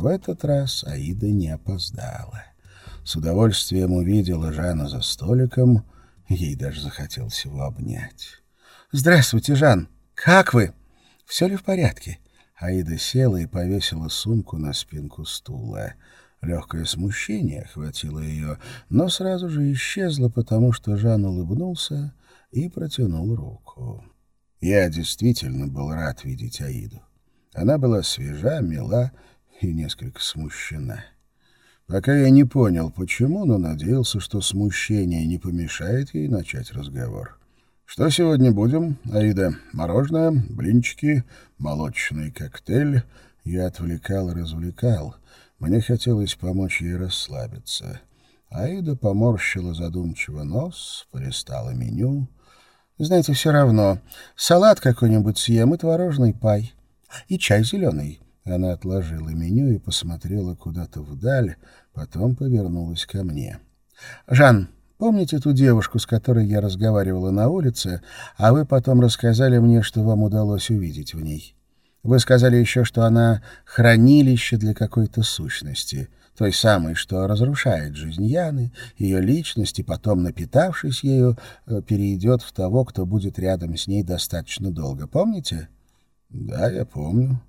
В этот раз Аида не опоздала. С удовольствием увидела Жана за столиком, ей даже захотелось его обнять. «Здравствуйте, Жан! Как вы? Все ли в порядке?» Аида села и повесила сумку на спинку стула. Легкое смущение охватило ее, но сразу же исчезло, потому что Жан улыбнулся и протянул руку. Я действительно был рад видеть Аиду. Она была свежа, мила и несколько смущена. Пока я не понял, почему, но надеялся, что смущение не помешает ей начать разговор. «Что сегодня будем, Аида? Мороженое, блинчики, молочный коктейль?» Я отвлекал и развлекал. Мне хотелось помочь ей расслабиться. Аида поморщила задумчиво нос, полистала меню. «Знаете, все равно. Салат какой-нибудь съем и творожный пай. И чай зеленый». Она отложила меню и посмотрела куда-то вдаль, потом повернулась ко мне. «Жан, Помните ту девушку, с которой я разговаривала на улице, а вы потом рассказали мне, что вам удалось увидеть в ней? Вы сказали еще, что она хранилище для какой-то сущности, той самой, что разрушает жизнь Яны, ее личность, и потом, напитавшись ею, э, перейдет в того, кто будет рядом с ней достаточно долго. Помните? Да, я помню.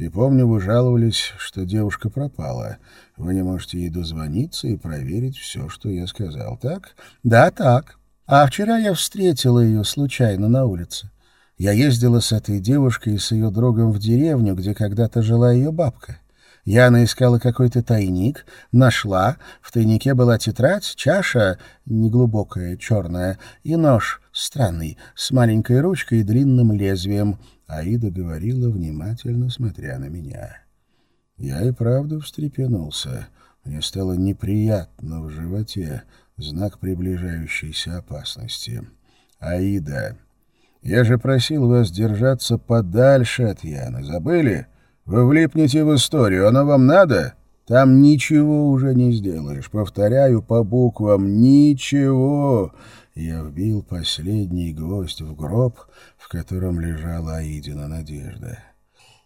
И помню, вы жаловались, что девушка пропала. Вы не можете ей дозвониться и проверить все, что я сказал, так? Да, так. А вчера я встретила ее случайно на улице. Я ездила с этой девушкой и с ее другом в деревню, где когда-то жила ее бабка. Яна искала какой-то тайник, нашла. В тайнике была тетрадь, чаша, неглубокая, черная, и нож, странный, с маленькой ручкой и длинным лезвием. Аида говорила, внимательно смотря на меня. Я и правда встрепенулся. Мне стало неприятно в животе, знак приближающейся опасности. «Аида, я же просил вас держаться подальше от Яны. Забыли? Вы влипнете в историю. Оно вам надо? Там ничего уже не сделаешь. Повторяю по буквам. Ничего!» Я вбил последний гвоздь в гроб, в котором лежала Аидина надежда.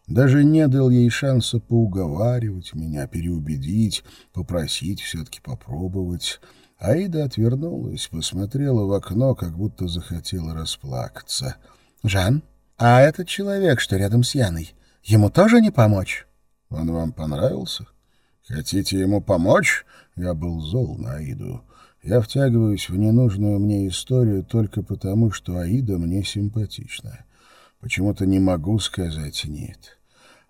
Даже не дал ей шанса поуговаривать меня, переубедить, попросить все-таки попробовать. Аида отвернулась, посмотрела в окно, как будто захотела расплакаться. «Жан, а этот человек, что рядом с Яной, ему тоже не помочь?» «Он вам понравился? Хотите ему помочь?» Я был зол на Аиду. Я втягиваюсь в ненужную мне историю только потому, что Аида мне симпатична. Почему-то не могу сказать «нет».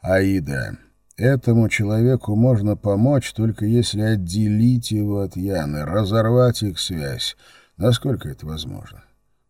Аида, этому человеку можно помочь, только если отделить его от Яны, разорвать их связь. Насколько это возможно?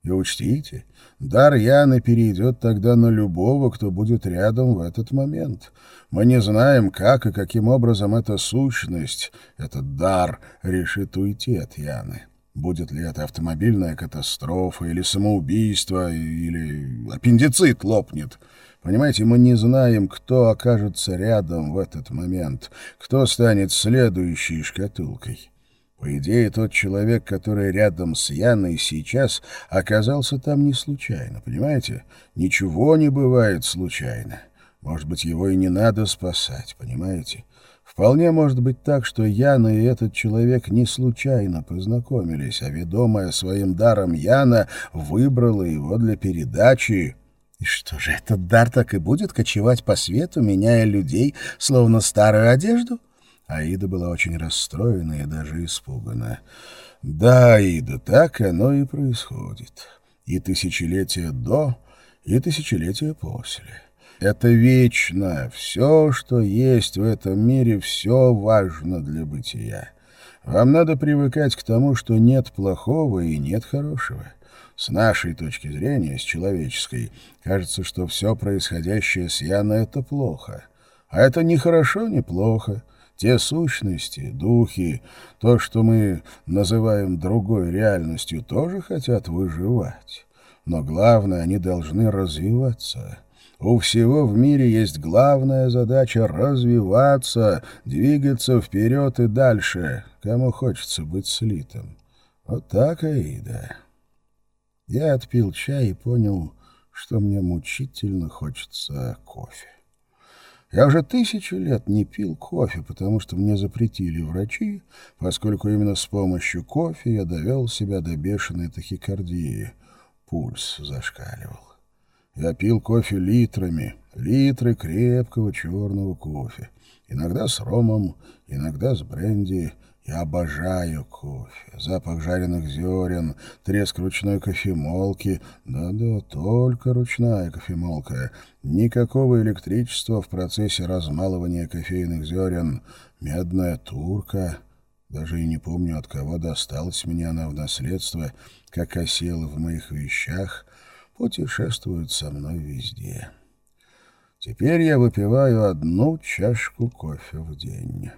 И учтите, дар Яны перейдет тогда на любого, кто будет рядом в этот момент. Мы не знаем, как и каким образом эта сущность, этот дар, решит уйти от Яны. Будет ли это автомобильная катастрофа, или самоубийство, или аппендицит лопнет. Понимаете, мы не знаем, кто окажется рядом в этот момент, кто станет следующей шкатулкой. По идее, тот человек, который рядом с Яной сейчас, оказался там не случайно, понимаете? Ничего не бывает случайно. Может быть, его и не надо спасать, понимаете? Вполне может быть так, что Яна и этот человек не случайно познакомились, а ведомая своим даром Яна выбрала его для передачи. И что же, этот дар так и будет кочевать по свету, меняя людей, словно старую одежду? Аида была очень расстроена и даже испугана. Да, Аида, так оно и происходит. И тысячелетия до, и тысячелетия после. Это вечно. Все, что есть в этом мире, все важно для бытия. Вам надо привыкать к тому, что нет плохого и нет хорошего. С нашей точки зрения, с человеческой, кажется, что все происходящее с Яной — это плохо. А это ни хорошо, ни плохо. Те сущности, духи, то, что мы называем другой реальностью, тоже хотят выживать. Но главное, они должны развиваться. У всего в мире есть главная задача — развиваться, двигаться вперед и дальше, кому хочется быть слитым. Вот так, Аида. Я отпил чай и понял, что мне мучительно хочется кофе. Я уже тысячу лет не пил кофе, потому что мне запретили врачи, поскольку именно с помощью кофе я довел себя до бешеной тахикардии. Пульс зашкаливал. Я пил кофе литрами, литры крепкого черного кофе. Иногда с ромом, иногда с бренди, я обожаю кофе, запах жареных зерен, треск ручной кофемолки. Да-да, только ручная кофемолка. Никакого электричества в процессе размалывания кофейных зерен. Медная турка. Даже и не помню, от кого досталась мне она в наследство, как осела в моих вещах, путешествует со мной везде. Теперь я выпиваю одну чашку кофе в день».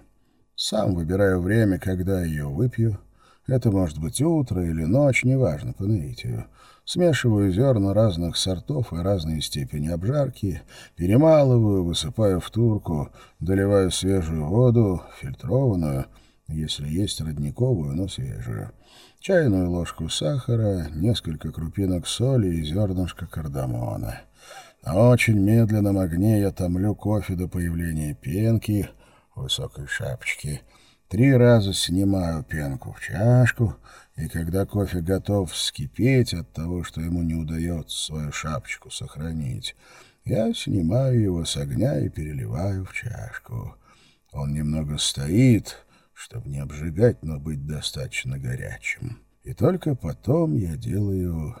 Сам выбираю время, когда ее выпью. Это может быть утро или ночь, неважно, по наитию. Смешиваю зерна разных сортов и разной степени обжарки, перемалываю, высыпаю в турку, доливаю свежую воду, фильтрованную, если есть родниковую, но свежую, чайную ложку сахара, несколько крупинок соли и зернышко кардамона. На очень медленном огне я томлю кофе до появления пенки — высокой шапочки. Три раза снимаю пенку в чашку, и когда кофе готов вскипеть от того, что ему не удается свою шапочку сохранить, я снимаю его с огня и переливаю в чашку. Он немного стоит, чтобы не обжигать, но быть достаточно горячим. И только потом я делаю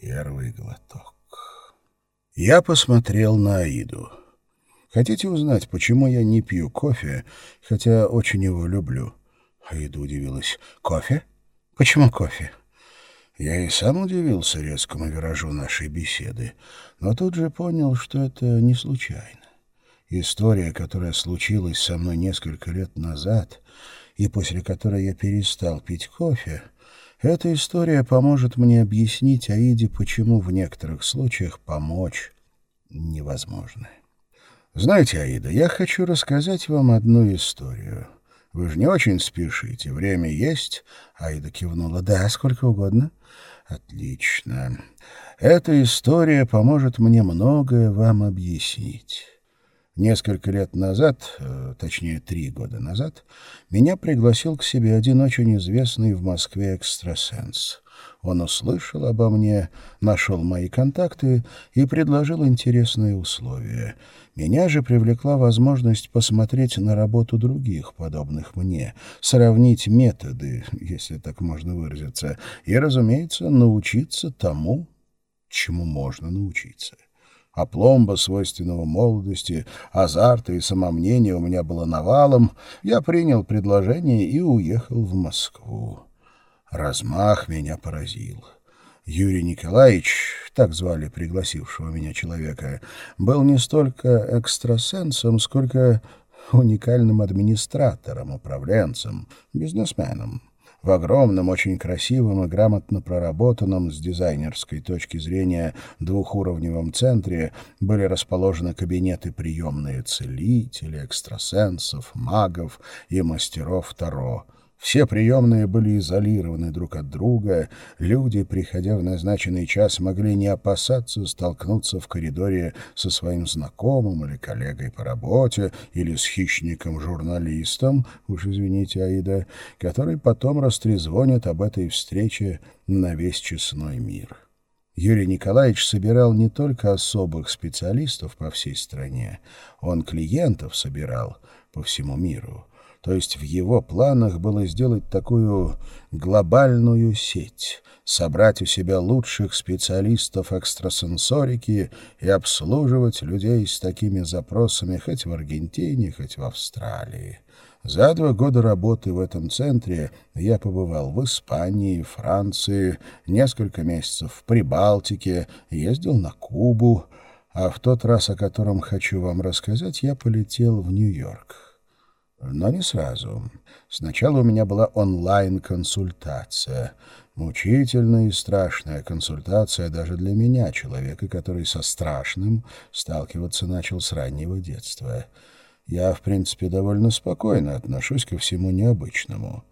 первый глоток. Я посмотрел на Аиду. Хотите узнать, почему я не пью кофе, хотя очень его люблю?» Аида удивилась. «Кофе? Почему кофе?» Я и сам удивился резкому виражу нашей беседы, но тут же понял, что это не случайно. История, которая случилась со мной несколько лет назад, и после которой я перестал пить кофе, эта история поможет мне объяснить Аиде, почему в некоторых случаях помочь невозможно. Знаете, Аида, я хочу рассказать вам одну историю. Вы же не очень спешите, время есть. Аида кивнула. Да, сколько угодно. Отлично. Эта история поможет мне многое вам объяснить. Несколько лет назад, э, точнее три года назад, меня пригласил к себе один очень известный в Москве экстрасенс. Он услышал обо мне, нашел мои контакты и предложил интересные условия — меня же привлекла возможность посмотреть на работу других, подобных мне, сравнить методы, если так можно выразиться, и, разумеется, научиться тому, чему можно научиться. А пломба свойственного молодости, азарта и самомнения у меня было навалом, я принял предложение и уехал в Москву. Размах меня поразил. Юрий Николаевич, так звали пригласившего меня человека, был не столько экстрасенсом, сколько уникальным администратором, управленцем, бизнесменом. В огромном, очень красивом и грамотно проработанном с дизайнерской точки зрения двухуровневом центре были расположены кабинеты приемные целителей, экстрасенсов, магов и мастеров Таро — все приемные были изолированы друг от друга, люди, приходя в назначенный час, могли не опасаться столкнуться в коридоре со своим знакомым или коллегой по работе, или с хищником-журналистом, уж извините, Аида, который потом растрезвонит об этой встрече на весь честной мир. Юрий Николаевич собирал не только особых специалистов по всей стране, он клиентов собирал по всему миру. То есть в его планах было сделать такую глобальную сеть, собрать у себя лучших специалистов экстрасенсорики и обслуживать людей с такими запросами хоть в Аргентине, хоть в Австралии. За два года работы в этом центре я побывал в Испании, Франции, несколько месяцев в Прибалтике, ездил на Кубу, а в тот раз, о котором хочу вам рассказать, я полетел в Нью-Йорк. Но не сразу. Сначала у меня была онлайн-консультация. Мучительная и страшная консультация даже для меня, человека, который со страшным сталкиваться начал с раннего детства. Я, в принципе, довольно спокойно отношусь ко всему необычному.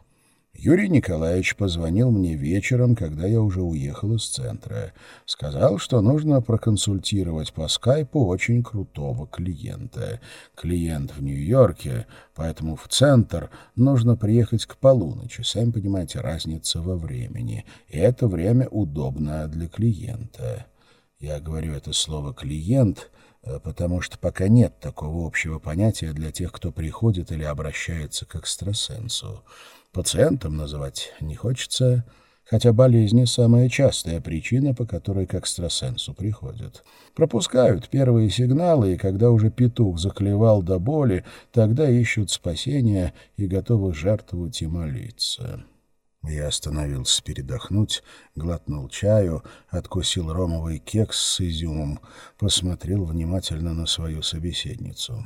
Юрий Николаевич позвонил мне вечером, когда я уже уехал из центра. Сказал, что нужно проконсультировать по скайпу очень крутого клиента. Клиент в Нью-Йорке, поэтому в центр нужно приехать к полуночи. Сами понимаете, разница во времени. И это время удобно для клиента. Я говорю это слово «клиент», э, потому что пока нет такого общего понятия для тех, кто приходит или обращается к экстрасенсу. Пациентом называть не хочется, хотя болезни — самая частая причина, по которой к экстрасенсу приходят. Пропускают первые сигналы, и когда уже петух заклевал до боли, тогда ищут спасения и готовы жертвовать и молиться. Я остановился передохнуть, глотнул чаю, откусил ромовый кекс с изюмом, посмотрел внимательно на свою собеседницу.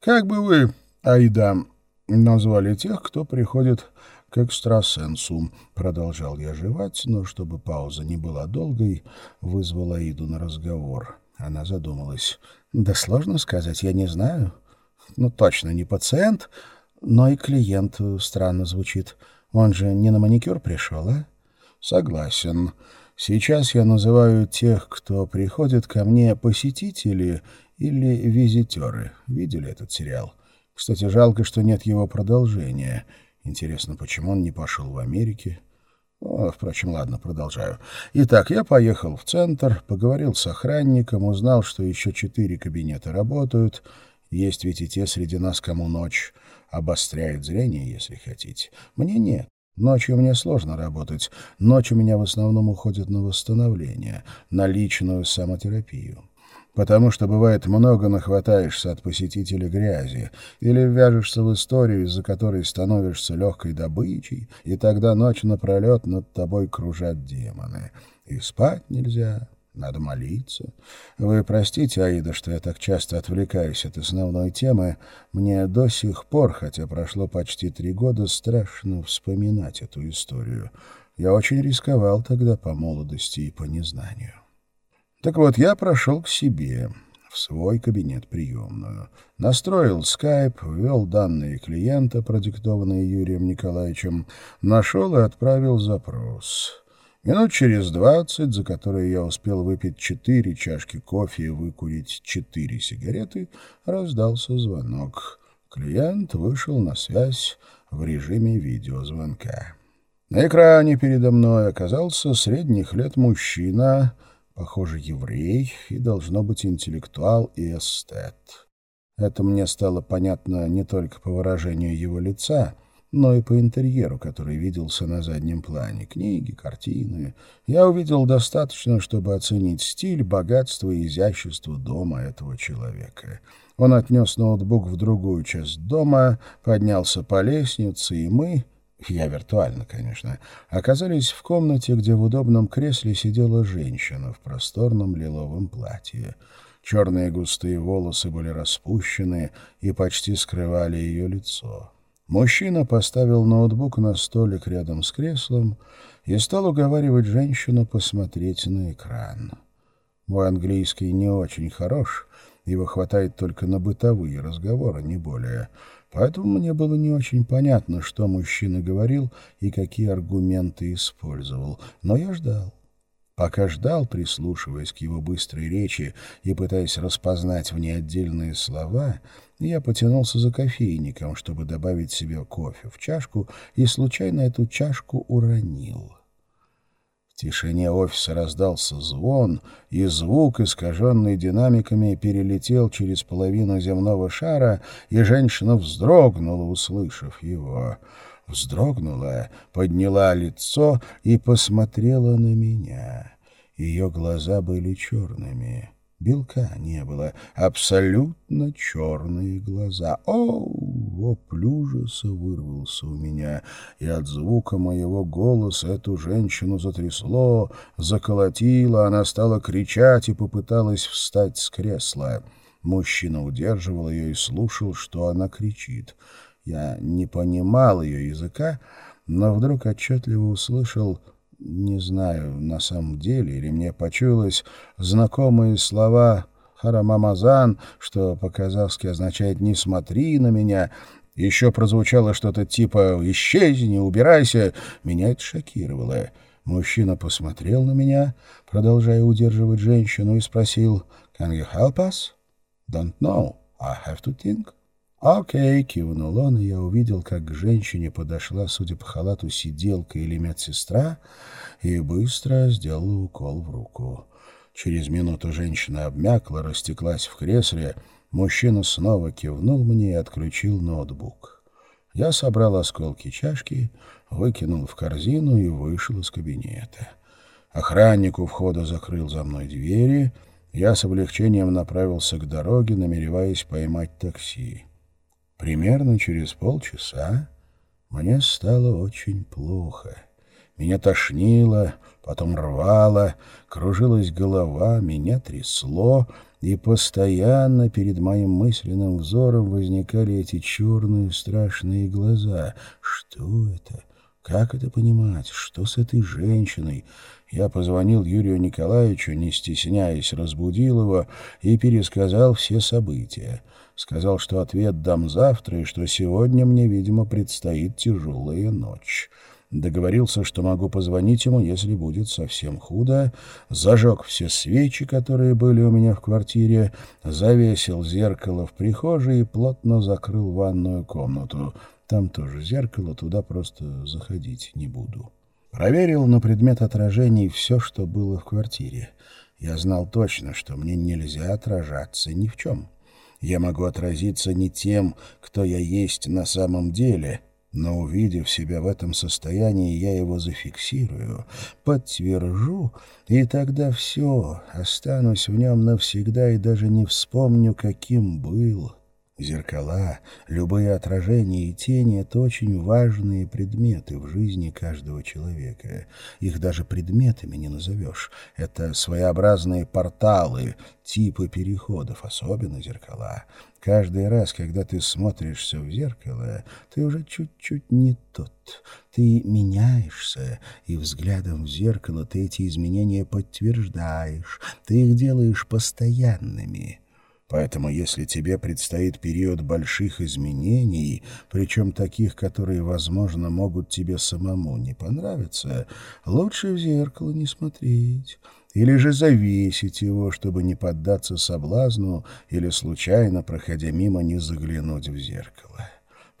«Как бы вы, Айда, назвали тех, кто приходит к экстрасенсу. Продолжал я жевать, но чтобы пауза не была долгой, вызвала Иду на разговор. Она задумалась. «Да сложно сказать, я не знаю. Ну, точно не пациент, но и клиент странно звучит. Он же не на маникюр пришел, а?» «Согласен. Сейчас я называю тех, кто приходит ко мне, посетители или визитеры. Видели этот сериал?» Кстати, жалко, что нет его продолжения. Интересно, почему он не пошел в Америке? О, впрочем, ладно, продолжаю. Итак, я поехал в центр, поговорил с охранником, узнал, что еще четыре кабинета работают. Есть ведь и те среди нас, кому ночь обостряет зрение, если хотите. Мне нет. Ночью мне сложно работать. Ночь у меня в основном уходит на восстановление, на личную самотерапию потому что, бывает, много нахватаешься от посетителей грязи или вяжешься в историю, из-за которой становишься легкой добычей, и тогда ночь напролет над тобой кружат демоны. И спать нельзя, надо молиться. Вы простите, Аида, что я так часто отвлекаюсь от основной темы. Мне до сих пор, хотя прошло почти три года, страшно вспоминать эту историю. Я очень рисковал тогда по молодости и по незнанию. Так вот, я прошел к себе, в свой кабинет-приемную. Настроил скайп, ввел данные клиента, продиктованные Юрием Николаевичем, нашел и отправил запрос. Минут через двадцать, за которые я успел выпить четыре чашки кофе и выкурить четыре сигареты, раздался звонок. Клиент вышел на связь в режиме видеозвонка. На экране передо мной оказался средних лет мужчина — Похоже, еврей и, должно быть, интеллектуал и эстет. Это мне стало понятно не только по выражению его лица, но и по интерьеру, который виделся на заднем плане. Книги, картины. Я увидел достаточно, чтобы оценить стиль, богатство и изящество дома этого человека. Он отнес ноутбук в другую часть дома, поднялся по лестнице, и мы, я виртуально, конечно, оказались в комнате, где в удобном кресле сидела женщина в просторном лиловом платье. Черные густые волосы были распущены и почти скрывали ее лицо. Мужчина поставил ноутбук на столик рядом с креслом и стал уговаривать женщину посмотреть на экран. Мой английский не очень хорош, его хватает только на бытовые разговоры, не более — Поэтому мне было не очень понятно, что мужчина говорил и какие аргументы использовал. Но я ждал. Пока ждал, прислушиваясь к его быстрой речи и пытаясь распознать в ней отдельные слова, я потянулся за кофейником, чтобы добавить себе кофе в чашку, и случайно эту чашку уронил. В тишине офиса раздался звон, и звук, искаженный динамиками, перелетел через половину земного шара, и женщина вздрогнула, услышав его. Вздрогнула, подняла лицо и посмотрела на меня. Ее глаза были черными. Белка не было, абсолютно черные глаза. О, вопль ужаса вырвался у меня, и от звука моего голоса эту женщину затрясло, заколотило, она стала кричать и попыталась встать с кресла. Мужчина удерживал ее и слушал, что она кричит. Я не понимал ее языка, но вдруг отчетливо услышал не знаю, на самом деле, или мне почулось, знакомые слова «харамамазан», что по-казахски означает «не смотри на меня», Еще прозвучало что-то типа «Исчезни, убирайся». Меня это шокировало. Мужчина посмотрел на меня, продолжая удерживать женщину, и спросил «Can you help us?» «Don't know. I have to think». «Окей», кивнул он, и я увидел, как к женщине подошла, судя по халату, сиделка или медсестра, и быстро сделала укол в руку. Через минуту женщина обмякла, растеклась в кресле, мужчина снова кивнул мне и отключил ноутбук. Я собрал осколки чашки, выкинул в корзину и вышел из кабинета. Охранник у входа закрыл за мной двери, я с облегчением направился к дороге, намереваясь поймать такси. Примерно через полчаса мне стало очень плохо. Меня тошнило, потом рвало, кружилась голова, меня трясло, и постоянно перед моим мысленным взором возникали эти черные страшные глаза. Что это? Как это понимать? Что с этой женщиной? Я позвонил Юрию Николаевичу, не стесняясь, разбудил его и пересказал все события. Сказал, что ответ дам завтра и что сегодня мне, видимо, предстоит тяжелая ночь. Договорился, что могу позвонить ему, если будет совсем худо. Зажег все свечи, которые были у меня в квартире, завесил зеркало в прихожей и плотно закрыл ванную комнату. Там тоже зеркало, туда просто заходить не буду. Проверил на предмет отражений все, что было в квартире. Я знал точно, что мне нельзя отражаться ни в чем. Я могу отразиться не тем, кто я есть на самом деле, но, увидев себя в этом состоянии, я его зафиксирую, подтвержу, и тогда все, останусь в нем навсегда и даже не вспомню, каким был». Зеркала, любые отражения и тени — это очень важные предметы в жизни каждого человека. Их даже предметами не назовешь. Это своеобразные порталы, типы переходов, особенно зеркала. Каждый раз, когда ты смотришься в зеркало, ты уже чуть-чуть не тот. Ты меняешься, и взглядом в зеркало ты эти изменения подтверждаешь. Ты их делаешь постоянными. Поэтому если тебе предстоит период больших изменений, причем таких, которые, возможно, могут тебе самому не понравиться, лучше в зеркало не смотреть или же завесить его, чтобы не поддаться соблазну или случайно, проходя мимо, не заглянуть в зеркало.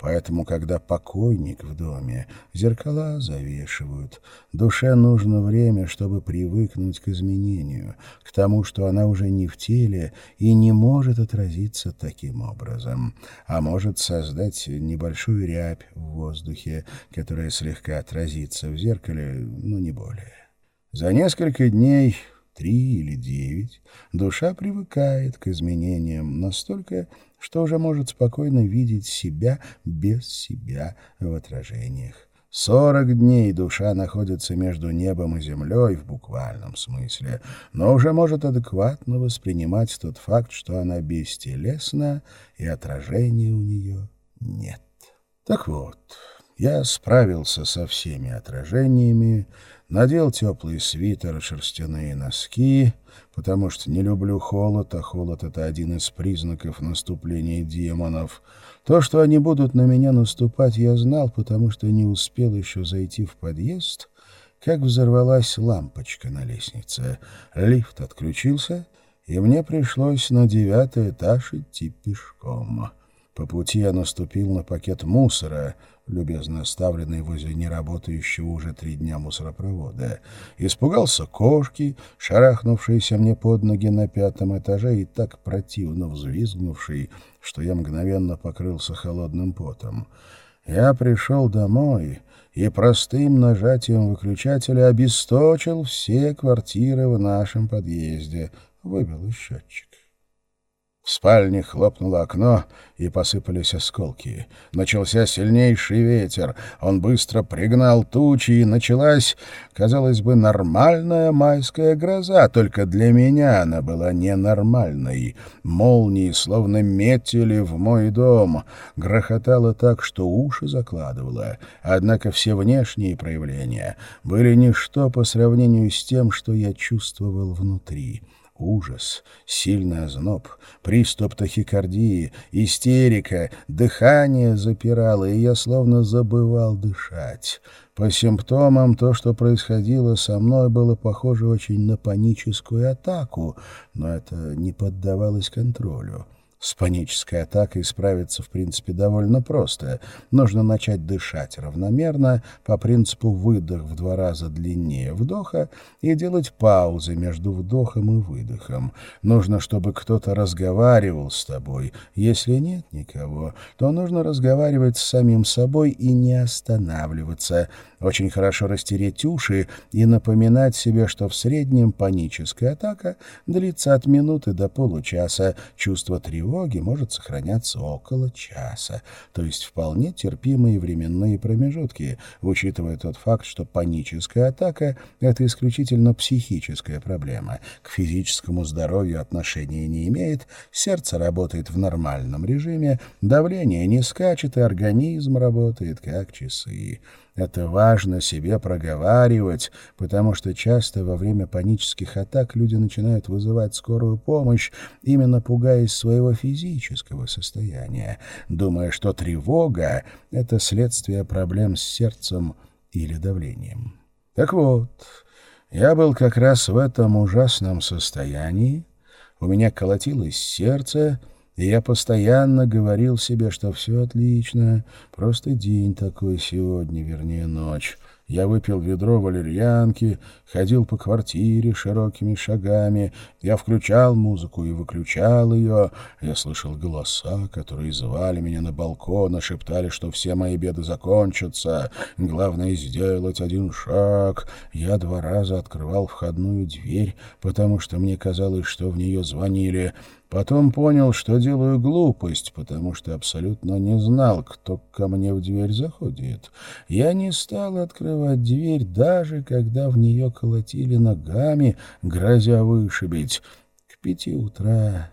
Поэтому, когда покойник в доме, зеркала завешивают. Душе нужно время, чтобы привыкнуть к изменению, к тому, что она уже не в теле и не может отразиться таким образом, а может создать небольшую рябь в воздухе, которая слегка отразится в зеркале, но не более. За несколько дней три или девять, душа привыкает к изменениям настолько, что уже может спокойно видеть себя без себя в отражениях. Сорок дней душа находится между небом и землей в буквальном смысле, но уже может адекватно воспринимать тот факт, что она бестелесна и отражения у нее нет. Так вот, я справился со всеми отражениями, надел теплый свитер и шерстяные носки, потому что не люблю холод, а холод — это один из признаков наступления демонов. То, что они будут на меня наступать, я знал, потому что не успел еще зайти в подъезд, как взорвалась лампочка на лестнице. Лифт отключился, и мне пришлось на девятый этаж идти пешком. По пути я наступил на пакет мусора — любезно оставленный возле неработающего уже три дня мусоропровода. Испугался кошки, шарахнувшейся мне под ноги на пятом этаже и так противно взвизгнувшей, что я мгновенно покрылся холодным потом. Я пришел домой и простым нажатием выключателя обесточил все квартиры в нашем подъезде, выбил счетчик. В спальне хлопнуло окно, и посыпались осколки. Начался сильнейший ветер. Он быстро пригнал тучи, и началась, казалось бы, нормальная майская гроза, только для меня она была ненормальной. Молнии словно метили в мой дом. Грохотало так, что уши закладывало. Однако все внешние проявления были ничто по сравнению с тем, что я чувствовал внутри. Ужас, сильный озноб, приступ тахикардии, истерика, дыхание запирало, и я словно забывал дышать. По симптомам то, что происходило со мной, было похоже очень на паническую атаку, но это не поддавалось контролю. С панической атакой справиться, в принципе, довольно просто. Нужно начать дышать равномерно, по принципу выдох в два раза длиннее вдоха, и делать паузы между вдохом и выдохом. Нужно, чтобы кто-то разговаривал с тобой. Если нет никого, то нужно разговаривать с самим собой и не останавливаться. Очень хорошо растереть уши и напоминать себе, что в среднем паническая атака длится от минуты до получаса, чувство тревоги может сохраняться около часа, то есть вполне терпимые временные промежутки, учитывая тот факт, что паническая атака — это исключительно психическая проблема, к физическому здоровью отношения не имеет, сердце работает в нормальном режиме, давление не скачет и организм работает как часы. Это важно себе проговаривать, потому что часто во время панических атак люди начинают вызывать скорую помощь, именно пугаясь своего физического состояния, думая, что тревога — это следствие проблем с сердцем или давлением. Так вот, я был как раз в этом ужасном состоянии, у меня колотилось сердце — и я постоянно говорил себе, что все отлично, просто день такой сегодня, вернее, ночь. Я выпил ведро валерьянки, ходил по квартире широкими шагами. Я включал музыку и выключал ее. Я слышал голоса, которые звали меня на балкон, и шептали, что все мои беды закончатся. Главное — сделать один шаг. Я два раза открывал входную дверь, потому что мне казалось, что в нее звонили. Потом понял, что делаю глупость, потому что абсолютно не знал, кто ко мне в дверь заходит. Я не стал открывать дверь, даже когда в нее колотили ногами, грозя вышибить. К пяти утра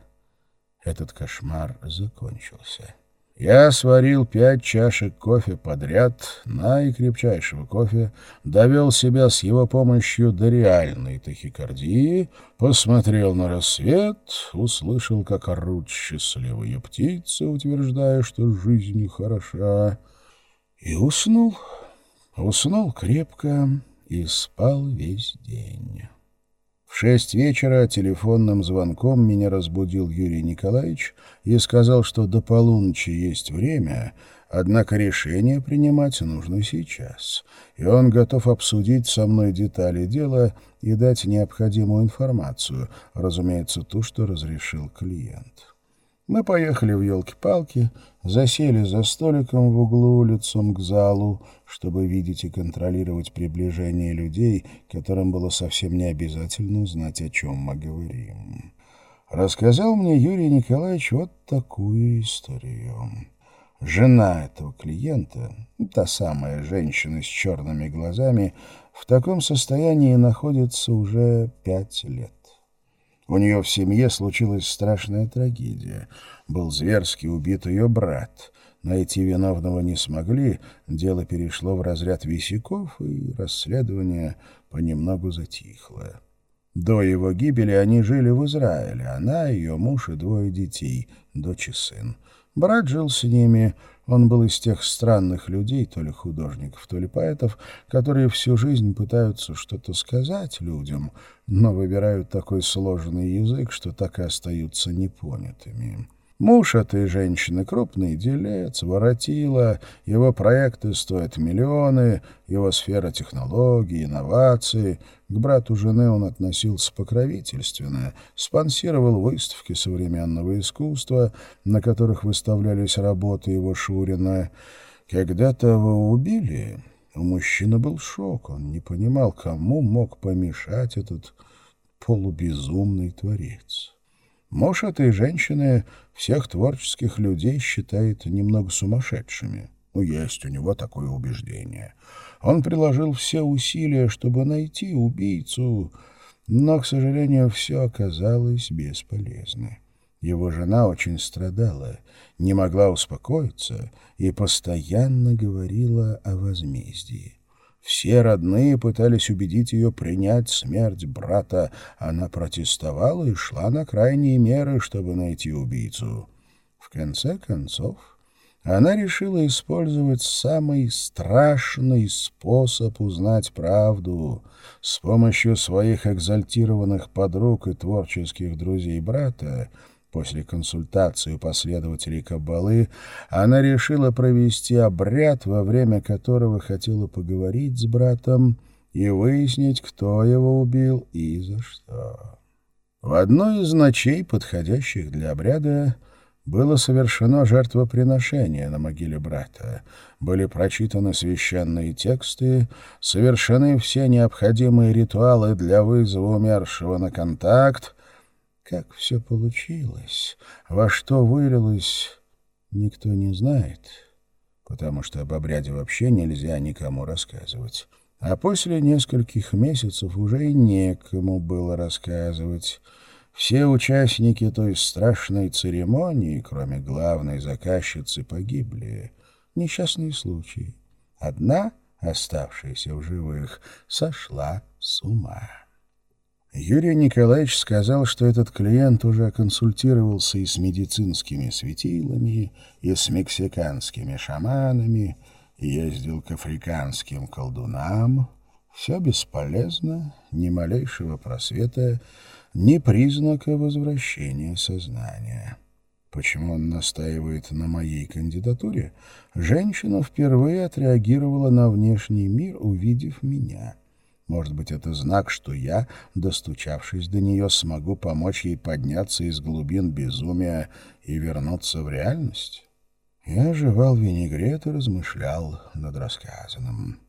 этот кошмар закончился. Я сварил пять чашек кофе подряд, наикрепчайшего кофе, довел себя с его помощью до реальной тахикардии, посмотрел на рассвет, услышал, как орут счастливые птицы, утверждая, что жизнь хороша, и уснул. Уснул крепко и спал весь день. В шесть вечера телефонным звонком меня разбудил Юрий Николаевич и сказал, что до полуночи есть время, однако решение принимать нужно сейчас, и он готов обсудить со мной детали дела и дать необходимую информацию, разумеется, ту, что разрешил клиент. Мы поехали в елки-палки, засели за столиком в углу лицом к залу, чтобы видеть и контролировать приближение людей, которым было совсем не обязательно знать, о чем мы говорим. Рассказал мне Юрий Николаевич вот такую историю. Жена этого клиента, та самая женщина с черными глазами, в таком состоянии находится уже пять лет. У нее в семье случилась страшная трагедия. Был зверски убит ее брат. Найти виновного не смогли, дело перешло в разряд висяков, и расследование понемногу затихло. До его гибели они жили в Израиле, она, ее муж и двое детей, дочь и сын. Брат жил с ними, он был из тех странных людей, то ли художников, то ли поэтов, которые всю жизнь пытаются что-то сказать людям, но выбирают такой сложный язык, что так и остаются непонятыми. Муж этой женщины — крупный делец, воротила, его проекты стоят миллионы, его сфера технологий, инноваций. К брату жены он относился покровительственно, спонсировал выставки современного искусства, на которых выставлялись работы его Шурина. Когда того убили, у мужчины был шок, он не понимал, кому мог помешать этот полубезумный творец. Муж этой женщины всех творческих людей считает немного сумасшедшими. Ну, есть у него такое убеждение. Он приложил все усилия, чтобы найти убийцу, но, к сожалению, все оказалось бесполезно. Его жена очень страдала, не могла успокоиться и постоянно говорила о возмездии. Все родные пытались убедить ее принять смерть брата. Она протестовала и шла на крайние меры, чтобы найти убийцу. В конце концов, она решила использовать самый страшный способ узнать правду. С помощью своих экзальтированных подруг и творческих друзей брата После консультации у последователей Каббалы она решила провести обряд, во время которого хотела поговорить с братом и выяснить, кто его убил и за что. В одной из ночей, подходящих для обряда, было совершено жертвоприношение на могиле брата. Были прочитаны священные тексты, совершены все необходимые ритуалы для вызова умершего на контакт, как все получилось, во что вылилось, никто не знает, потому что об обряде вообще нельзя никому рассказывать. А после нескольких месяцев уже и некому было рассказывать. Все участники той страшной церемонии, кроме главной заказчицы, погибли. Несчастный случай. Одна, оставшаяся в живых, сошла с ума. Юрий Николаевич сказал, что этот клиент уже консультировался и с медицинскими светилами, и с мексиканскими шаманами, ездил к африканским колдунам. Все бесполезно, ни малейшего просвета, ни признака возвращения сознания. Почему он настаивает на моей кандидатуре? Женщина впервые отреагировала на внешний мир, увидев меня. Может быть, это знак, что я, достучавшись до нее, смогу помочь ей подняться из глубин безумия и вернуться в реальность? Я жевал винегрет и размышлял над рассказанным.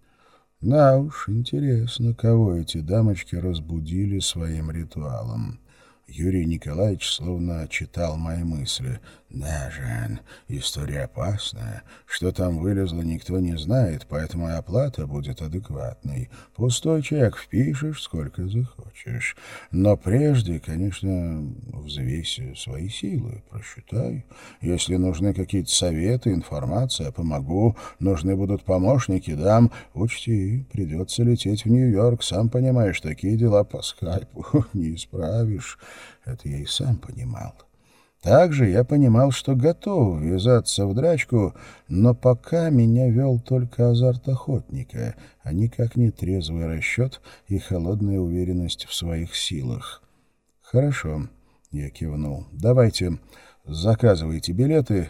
Да уж, интересно, кого эти дамочки разбудили своим ритуалом. Юрий Николаевич словно читал мои мысли. «Да, Жан, история опасная. Что там вылезло, никто не знает, поэтому и оплата будет адекватной. Пустой чек впишешь, сколько захочешь. Но прежде, конечно, взвесь свои силы, просчитай. Если нужны какие-то советы, информация, помогу. Нужны будут помощники, дам. Учти, придется лететь в Нью-Йорк. Сам понимаешь, такие дела по скайпу не исправишь». Это я и сам понимал. Также я понимал, что готов ввязаться в драчку, но пока меня вел только азарт охотника, а никак не трезвый расчет и холодная уверенность в своих силах. «Хорошо», — я кивнул, — «давайте, заказывайте билеты,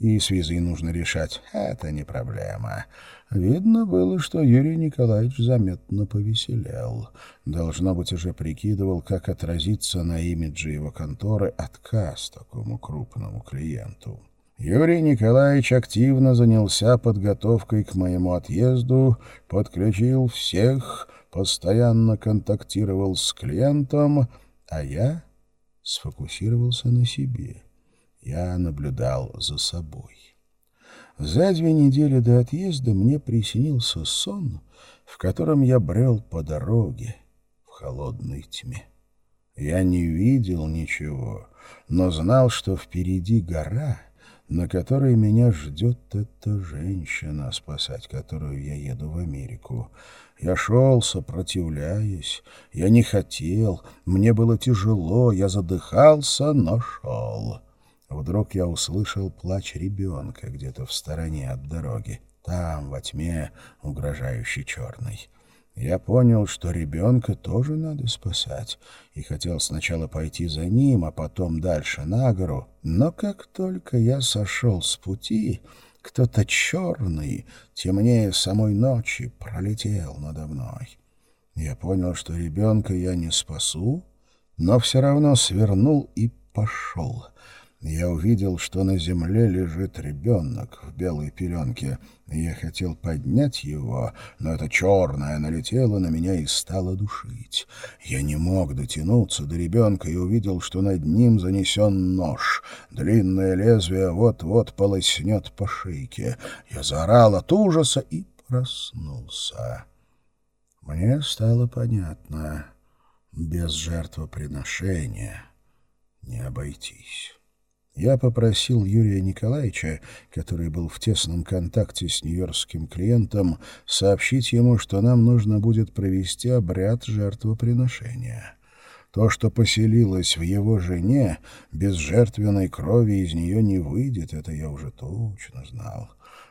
и с визой нужно решать. Это не проблема. Видно было, что Юрий Николаевич заметно повеселел. Должно быть, уже прикидывал, как отразится на имидже его конторы отказ такому крупному клиенту. Юрий Николаевич активно занялся подготовкой к моему отъезду, подключил всех, постоянно контактировал с клиентом, а я сфокусировался на себе. Я наблюдал за собой. За две недели до отъезда мне приснился сон, в котором я брел по дороге в холодной тьме. Я не видел ничего, но знал, что впереди гора, на которой меня ждет эта женщина, спасать которую я еду в Америку. Я шел, сопротивляясь, я не хотел, мне было тяжело, я задыхался, но шел. Вдруг я услышал плач ребенка где-то в стороне от дороги, там, во тьме, угрожающей черной. Я понял, что ребенка тоже надо спасать, и хотел сначала пойти за ним, а потом дальше на гору. Но как только я сошел с пути, кто-то черный, темнее самой ночи, пролетел надо мной. Я понял, что ребенка я не спасу, но все равно свернул и пошел — я увидел, что на земле лежит ребенок в белой пеленке. Я хотел поднять его, но это черное налетело на меня и стало душить. Я не мог дотянуться до ребенка и увидел, что над ним занесен нож. Длинное лезвие вот-вот полоснет по шейке. Я заорал от ужаса и проснулся. Мне стало понятно, без жертвоприношения не обойтись. Я попросил Юрия Николаевича, который был в тесном контакте с нью-йоркским клиентом, сообщить ему, что нам нужно будет провести обряд жертвоприношения. То, что поселилось в его жене, без жертвенной крови из нее не выйдет, это я уже точно знал.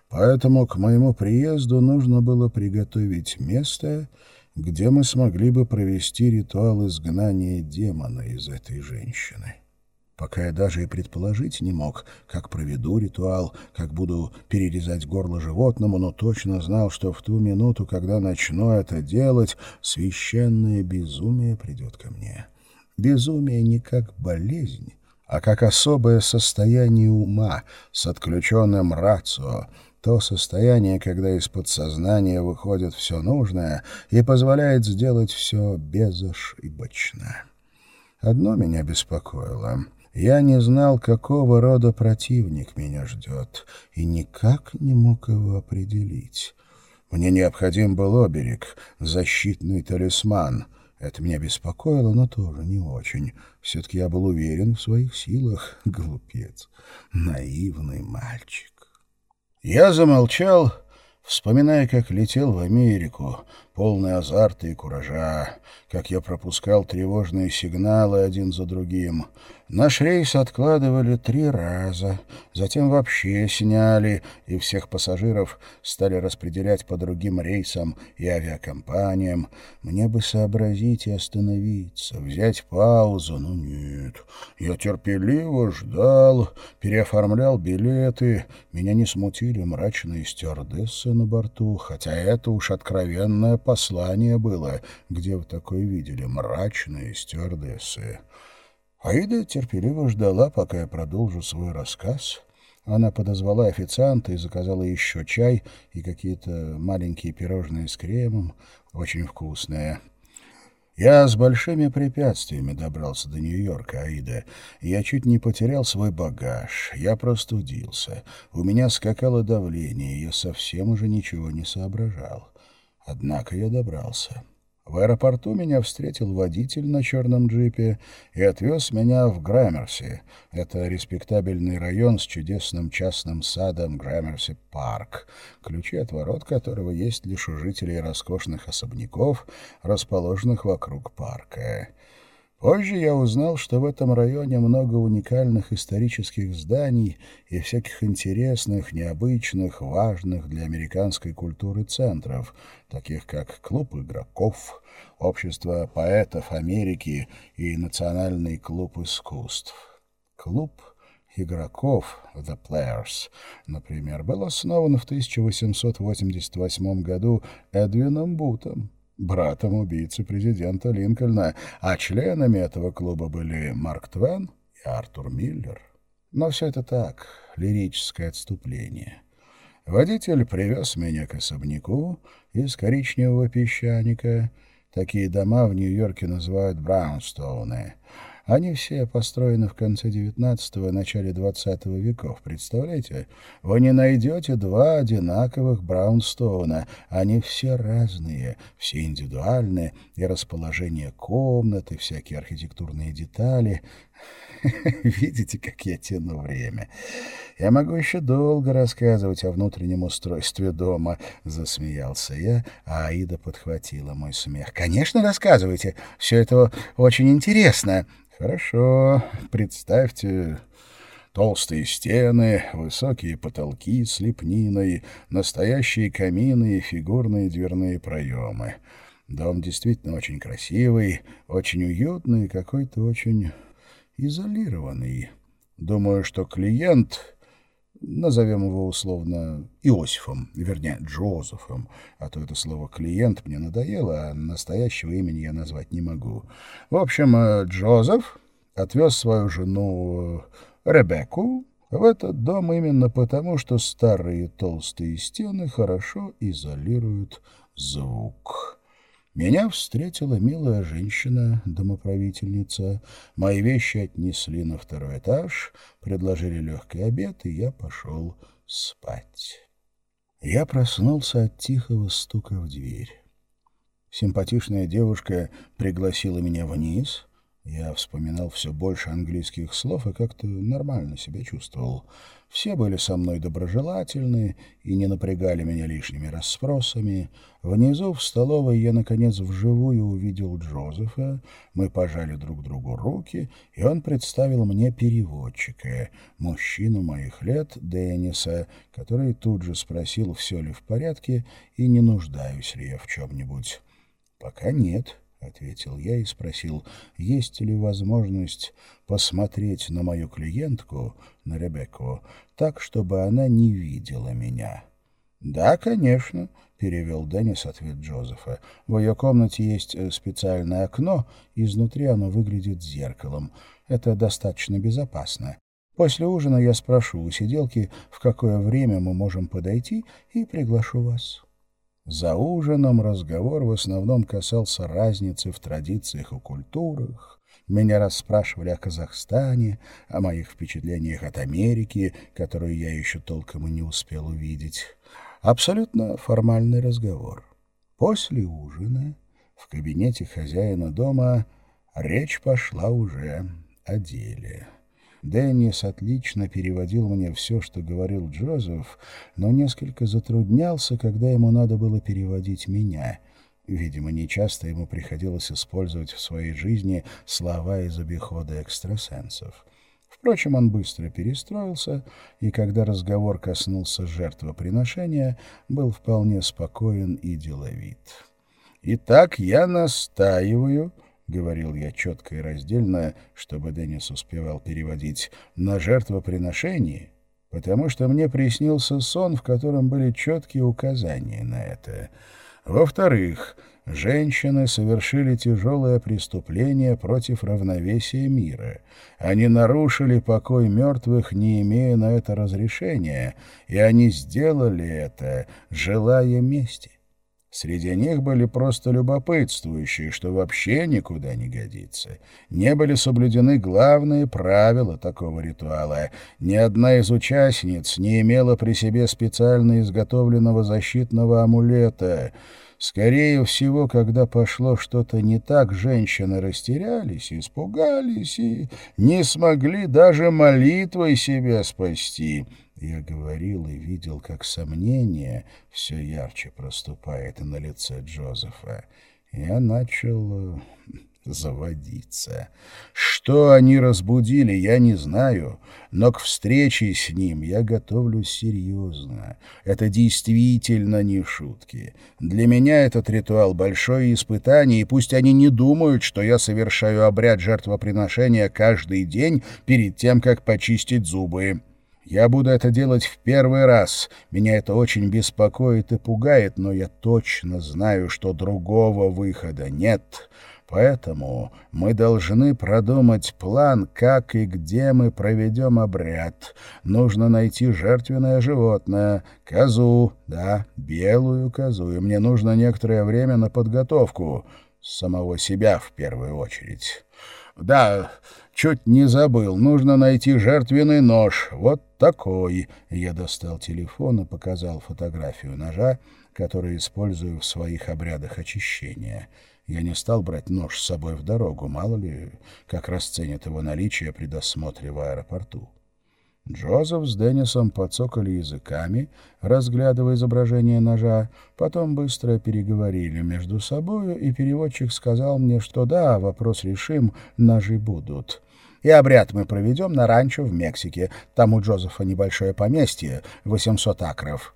Поэтому к моему приезду нужно было приготовить место, где мы смогли бы провести ритуал изгнания демона из этой женщины. Пока я даже и предположить не мог, как проведу ритуал, как буду перерезать горло животному, но точно знал, что в ту минуту, когда начну это делать, священное безумие придет ко мне. Безумие не как болезнь, а как особое состояние ума с отключенным рацио, то состояние, когда из подсознания выходит все нужное и позволяет сделать все безошибочно. Одно меня беспокоило. Я не знал, какого рода противник меня ждет, и никак не мог его определить. Мне необходим был оберег, защитный талисман. Это меня беспокоило, но тоже не очень. Все-таки я был уверен в своих силах. Глупец, наивный мальчик. Я замолчал, вспоминая, как летел в Америку, полный азарта и куража, как я пропускал тревожные сигналы один за другим. Наш рейс откладывали три раза, затем вообще сняли, и всех пассажиров стали распределять по другим рейсам и авиакомпаниям. Мне бы сообразить и остановиться, взять паузу, но нет. Я терпеливо ждал, переоформлял билеты. Меня не смутили мрачные стюардессы на борту, хотя это уж откровенное послание было, где вы такое видели, мрачные стюардессы. Аида терпеливо ждала, пока я продолжу свой рассказ. Она подозвала официанта и заказала еще чай и какие-то маленькие пирожные с кремом, очень вкусные. Я с большими препятствиями добрался до Нью-Йорка, Аида. Я чуть не потерял свой багаж. Я простудился. У меня скакало давление, и я совсем уже ничего не соображал. Однако я добрался. В аэропорту меня встретил водитель на черном джипе и отвез меня в Грэмерси. Это респектабельный район с чудесным частным садом Грэмерси Парк, ключи от ворот которого есть лишь у жителей роскошных особняков, расположенных вокруг парка. Позже я узнал, что в этом районе много уникальных исторических зданий и всяких интересных, необычных, важных для американской культуры центров, таких как клуб игроков, общество поэтов Америки и Национальный клуб искусств. Клуб игроков, The Players, например, был основан в 1888 году Эдвином Бутом братом убийцы президента Линкольна, а членами этого клуба были Марк Твен и Артур Миллер. Но все это так, лирическое отступление. Водитель привез меня к особняку из коричневого песчаника. Такие дома в Нью-Йорке называют браунстоуны. Они все построены в конце XIX начале XX веков. Представляете? Вы не найдете два одинаковых Браунстоуна. Они все разные, все индивидуальные, и расположение комнат, и всякие архитектурные детали. Видите, как я тяну время? Я могу еще долго рассказывать о внутреннем устройстве дома, — засмеялся я, а Аида подхватила мой смех. — Конечно, рассказывайте. Все это очень интересно. Хорошо, представьте толстые стены, высокие потолки с лепниной, настоящие камины и фигурные дверные проемы. Дом действительно очень красивый, очень уютный и какой-то очень изолированный. Думаю, что клиент назовем его условно Иосифом, вернее, Джозефом, а то это слово «клиент» мне надоело, а настоящего имени я назвать не могу. В общем, э, Джозеф отвез свою жену э, Ребекку в этот дом именно потому, что старые толстые стены хорошо изолируют звук. Меня встретила милая женщина, домоправительница. Мои вещи отнесли на второй этаж, предложили легкий обед, и я пошел спать. Я проснулся от тихого стука в дверь. Симпатичная девушка пригласила меня вниз. Я вспоминал все больше английских слов и как-то нормально себя чувствовал. Все были со мной доброжелательны и не напрягали меня лишними расспросами. Внизу в столовой я, наконец, вживую увидел Джозефа. Мы пожали друг другу руки, и он представил мне переводчика, мужчину моих лет, Денниса, который тут же спросил, все ли в порядке и не нуждаюсь ли я в чем-нибудь. «Пока нет», — ответил я и спросил, есть ли возможность посмотреть на мою клиентку, на Ребекку, так, чтобы она не видела меня. «Да, конечно», — перевел Деннис ответ Джозефа. «В ее комнате есть э, специальное окно, изнутри оно выглядит зеркалом. Это достаточно безопасно. После ужина я спрошу у сиделки, в какое время мы можем подойти, и приглашу вас». За ужином разговор в основном касался разницы в традициях и культурах. Меня расспрашивали о Казахстане, о моих впечатлениях от Америки, которую я еще толком и не успел увидеть. Абсолютно формальный разговор. После ужина в кабинете хозяина дома речь пошла уже о деле. Деннис отлично переводил мне все, что говорил Джозеф, но несколько затруднялся, когда ему надо было переводить меня. Видимо, нечасто ему приходилось использовать в своей жизни слова из обихода экстрасенсов. Впрочем, он быстро перестроился, и когда разговор коснулся жертвоприношения, был вполне спокоен и деловит. «Итак, я настаиваю», — говорил я четко и раздельно, чтобы Деннис успевал переводить, — на жертвоприношении, потому что мне приснился сон, в котором были четкие указания на это. Во-вторых, женщины совершили тяжелое преступление против равновесия мира. Они нарушили покой мертвых, не имея на это разрешения, и они сделали это, желая мести. Среди них были просто любопытствующие, что вообще никуда не годится. Не были соблюдены главные правила такого ритуала. Ни одна из участниц не имела при себе специально изготовленного защитного амулета. Скорее всего, когда пошло что-то не так, женщины растерялись, испугались и не смогли даже молитвой себя спасти. Я говорил и видел, как сомнение все ярче проступает на лице Джозефа. Я начал э, заводиться. Что они разбудили, я не знаю, но к встрече с ним я готовлюсь серьезно. Это действительно не шутки. Для меня этот ритуал — большое испытание, и пусть они не думают, что я совершаю обряд жертвоприношения каждый день перед тем, как почистить зубы. Я буду это делать в первый раз. Меня это очень беспокоит и пугает, но я точно знаю, что другого выхода нет. Поэтому мы должны продумать план, как и где мы проведем обряд. Нужно найти жертвенное животное, козу, да, белую козу, и мне нужно некоторое время на подготовку самого себя в первую очередь. Да, чуть не забыл. Нужно найти жертвенный нож. Вот такой. Я достал телефон и показал фотографию ножа, который использую в своих обрядах очищения. Я не стал брать нож с собой в дорогу, мало ли, как расценят его наличие при досмотре в аэропорту. Джозеф с Деннисом подсокали языками, разглядывая изображение ножа, потом быстро переговорили между собою, и переводчик сказал мне, что да, вопрос решим, ножи будут. И обряд мы проведем на ранчо в Мексике. Там у Джозефа небольшое поместье, 800 акров.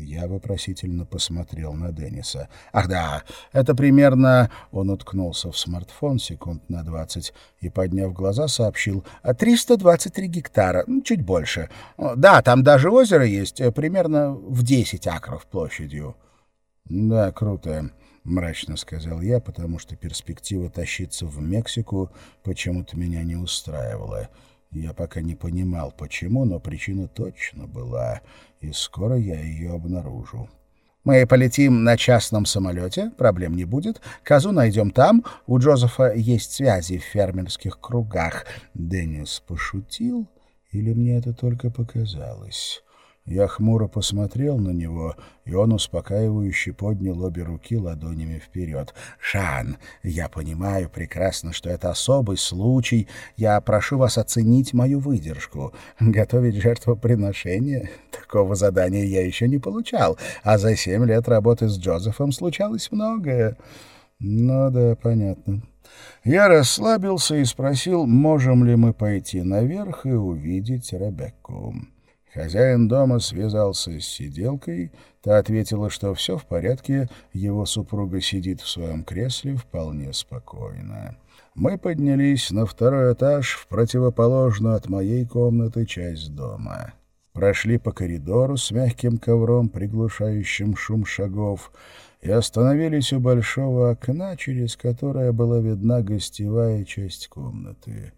Я вопросительно посмотрел на Денниса. «Ах да, это примерно...» Он уткнулся в смартфон секунд на двадцать и, подняв глаза, сообщил. «323 гектара, чуть больше. Да, там даже озеро есть, э, примерно в 10 акров площадью». «Да, круто», — мрачно сказал я, потому что перспектива тащиться в Мексику почему-то меня не устраивала. Я пока не понимал, почему, но причина точно была, и скоро я ее обнаружу. Мы полетим на частном самолете, проблем не будет. Козу найдем там. У Джозефа есть связи в фермерских кругах. Деннис пошутил, или мне это только показалось? Я хмуро посмотрел на него, и он успокаивающе поднял обе руки ладонями вперед. «Жан, я понимаю прекрасно, что это особый случай. Я прошу вас оценить мою выдержку. Готовить жертвоприношение? Такого задания я еще не получал, а за семь лет работы с Джозефом случалось многое». «Ну да, понятно». Я расслабился и спросил, можем ли мы пойти наверх и увидеть Ребекку. Хозяин дома связался с сиделкой, та ответила, что все в порядке, его супруга сидит в своем кресле вполне спокойно. Мы поднялись на второй этаж в противоположную от моей комнаты часть дома. Прошли по коридору с мягким ковром, приглушающим шум шагов, и остановились у большого окна, через которое была видна гостевая часть комнаты.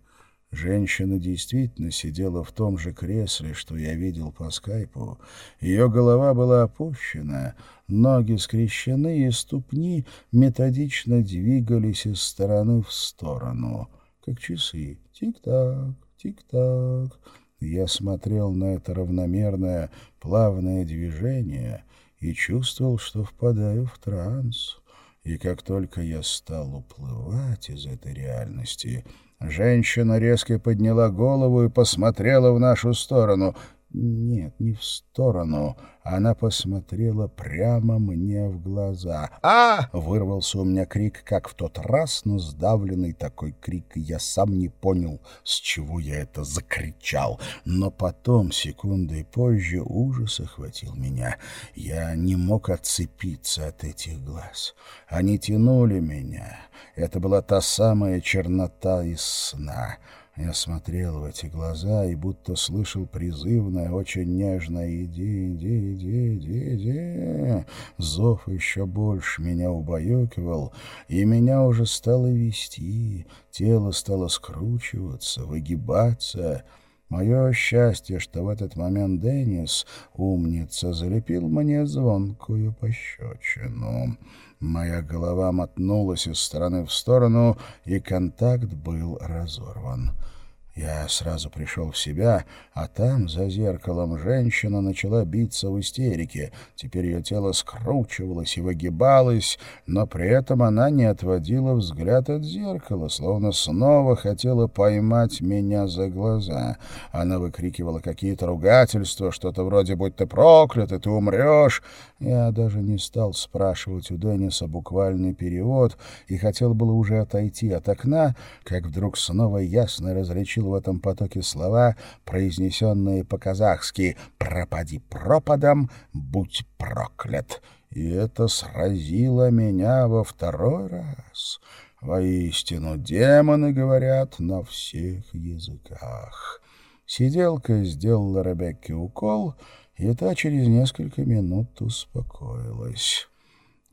Женщина действительно сидела в том же кресле, что я видел по скайпу. Ее голова была опущена, ноги скрещены, и ступни методично двигались из стороны в сторону, как часы. Тик-так, тик-так. Я смотрел на это равномерное, плавное движение и чувствовал, что впадаю в транс. И как только я стал уплывать из этой реальности — Женщина резко подняла голову и посмотрела в нашу сторону. Нет, не в сторону. Она посмотрела прямо мне в глаза. «А!» — вырвался у меня крик, как в тот раз, но сдавленный такой крик, я сам не понял, с чего я это закричал. Но потом, секундой позже, ужас охватил меня. Я не мог отцепиться от этих глаз. Они тянули меня. Это была та самая чернота из сна — я смотрел в эти глаза и будто слышал призывное, очень нежное «Иди, иди, иди, иди, иди». Зов еще больше меня убаюкивал, и меня уже стало вести, тело стало скручиваться, выгибаться. Мое счастье, что в этот момент Деннис, умница, залепил мне звонкую пощечину. Моя голова мотнулась из стороны в сторону, и контакт был разорван. Я сразу пришел в себя, а там, за зеркалом, женщина начала биться в истерике. Теперь ее тело скручивалось и выгибалось, но при этом она не отводила взгляд от зеркала, словно снова хотела поймать меня за глаза. Она выкрикивала какие-то ругательства, что-то вроде «Будь ты проклят, и ты умрешь!» Я даже не стал спрашивать у Денниса буквальный перевод и хотел было уже отойти от окна, как вдруг снова ясно различил в этом потоке слова, произнесенные по-казахски «пропади пропадом, будь проклят». И это сразило меня во второй раз. Воистину, демоны говорят на всех языках. Сиделка сделала Ребекке укол, и та через несколько минут успокоилась.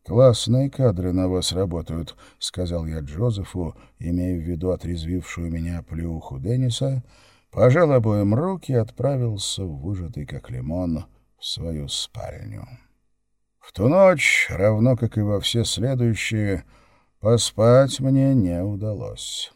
«Классные кадры на вас работают», — сказал я Джозефу, имея в виду отрезвившую меня плюху Денниса, пожал обоим руки и отправился, выжатый как лимон, в свою спальню. В ту ночь, равно как и во все следующие, поспать мне не удалось.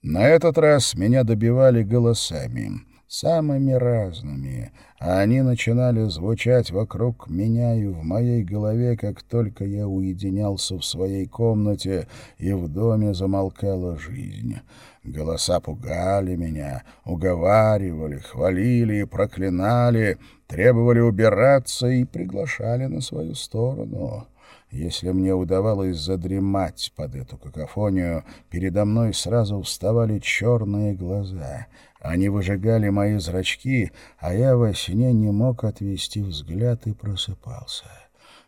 На этот раз меня добивали голосами самыми разными, а они начинали звучать вокруг меня и в моей голове, как только я уединялся в своей комнате, и в доме замолкала жизнь. Голоса пугали меня, уговаривали, хвалили и проклинали, требовали убираться и приглашали на свою сторону. Если мне удавалось задремать под эту какофонию, передо мной сразу вставали черные глаза — они выжигали мои зрачки, а я во сне не мог отвести взгляд и просыпался.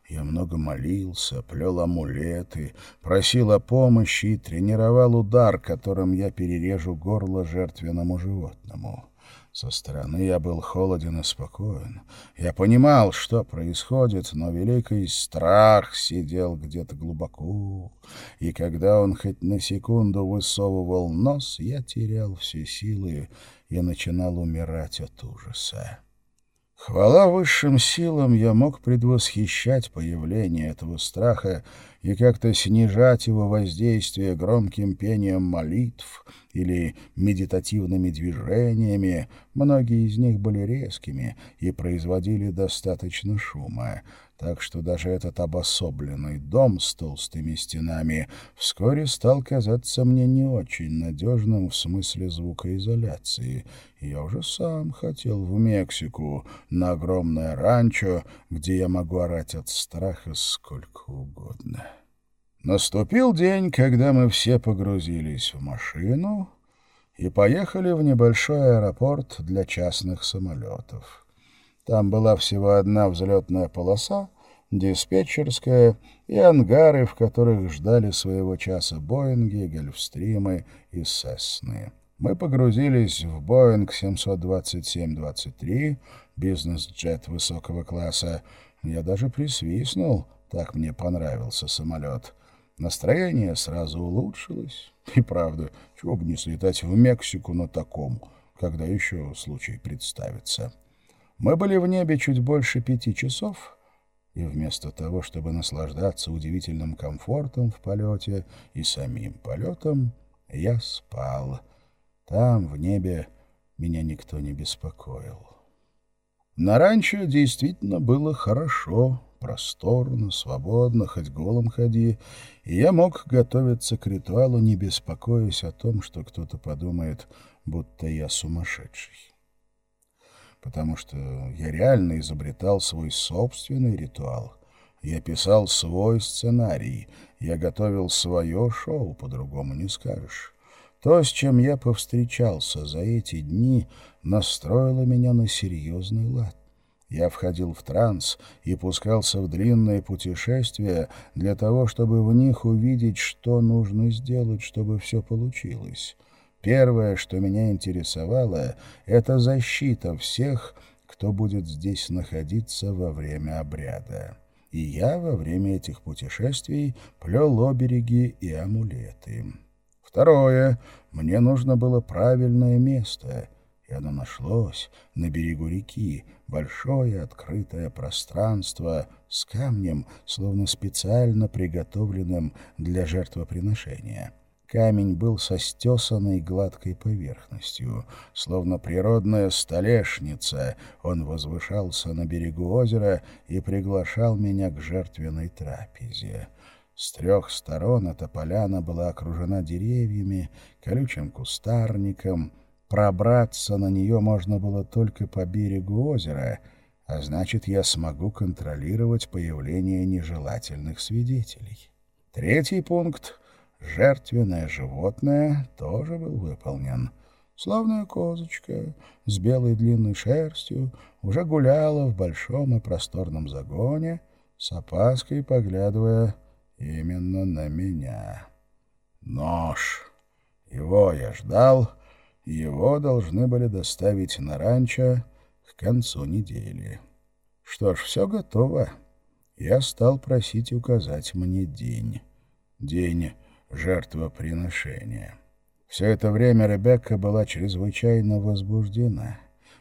Я много молился, плел амулеты, просил о помощи и тренировал удар, которым я перережу горло жертвенному животному. Со стороны я был холоден и спокоен. Я понимал, что происходит, но великий страх сидел где-то глубоко, и когда он хоть на секунду высовывал нос, я терял все силы и начинал умирать от ужаса. Хвала высшим силам, я мог предвосхищать появление этого страха и как-то снижать его воздействие громким пением молитв или медитативными движениями, многие из них были резкими и производили достаточно шума, так что даже этот обособленный дом с толстыми стенами вскоре стал казаться мне не очень надежным в смысле звукоизоляции. Я уже сам хотел в Мексику, на огромное ранчо, где я могу орать от страха сколько угодно. Наступил день, когда мы все погрузились в машину и поехали в небольшой аэропорт для частных самолетов. Там была всего одна взлетная полоса, диспетчерская и ангары, в которых ждали своего часа Боинги, Гольфстримы и Сесны. Мы погрузились в Боинг 727-23, бизнес-джет высокого класса. Я даже присвистнул, так мне понравился самолет — Настроение сразу улучшилось. И правда, чего бы не слетать в Мексику на таком, когда еще случай представится. Мы были в небе чуть больше пяти часов, и вместо того, чтобы наслаждаться удивительным комфортом в полете и самим полетом, я спал. Там, в небе, меня никто не беспокоил. На ранчо действительно было хорошо, просторно, свободно, хоть голым ходи, и я мог готовиться к ритуалу, не беспокоясь о том, что кто-то подумает, будто я сумасшедший. Потому что я реально изобретал свой собственный ритуал. Я писал свой сценарий, я готовил свое шоу, по-другому не скажешь. То, с чем я повстречался за эти дни, настроило меня на серьезный лад. Я входил в транс и пускался в длинные путешествия для того, чтобы в них увидеть, что нужно сделать, чтобы все получилось. Первое, что меня интересовало, это защита всех, кто будет здесь находиться во время обряда. И я во время этих путешествий плел обереги и амулеты. Второе, мне нужно было правильное место — и оно нашлось на берегу реки, большое открытое пространство с камнем, словно специально приготовленным для жертвоприношения. Камень был со стесанной гладкой поверхностью, словно природная столешница. Он возвышался на берегу озера и приглашал меня к жертвенной трапезе. С трех сторон эта поляна была окружена деревьями, колючим кустарником — Пробраться на нее можно было только по берегу озера, а значит, я смогу контролировать появление нежелательных свидетелей. Третий пункт — жертвенное животное — тоже был выполнен. Славная козочка с белой длинной шерстью уже гуляла в большом и просторном загоне, с опаской поглядывая именно на меня. Нож. Его я ждал — его должны были доставить на ранчо к концу недели. Что ж, все готово. Я стал просить указать мне день. День жертвоприношения. Все это время Ребекка была чрезвычайно возбуждена.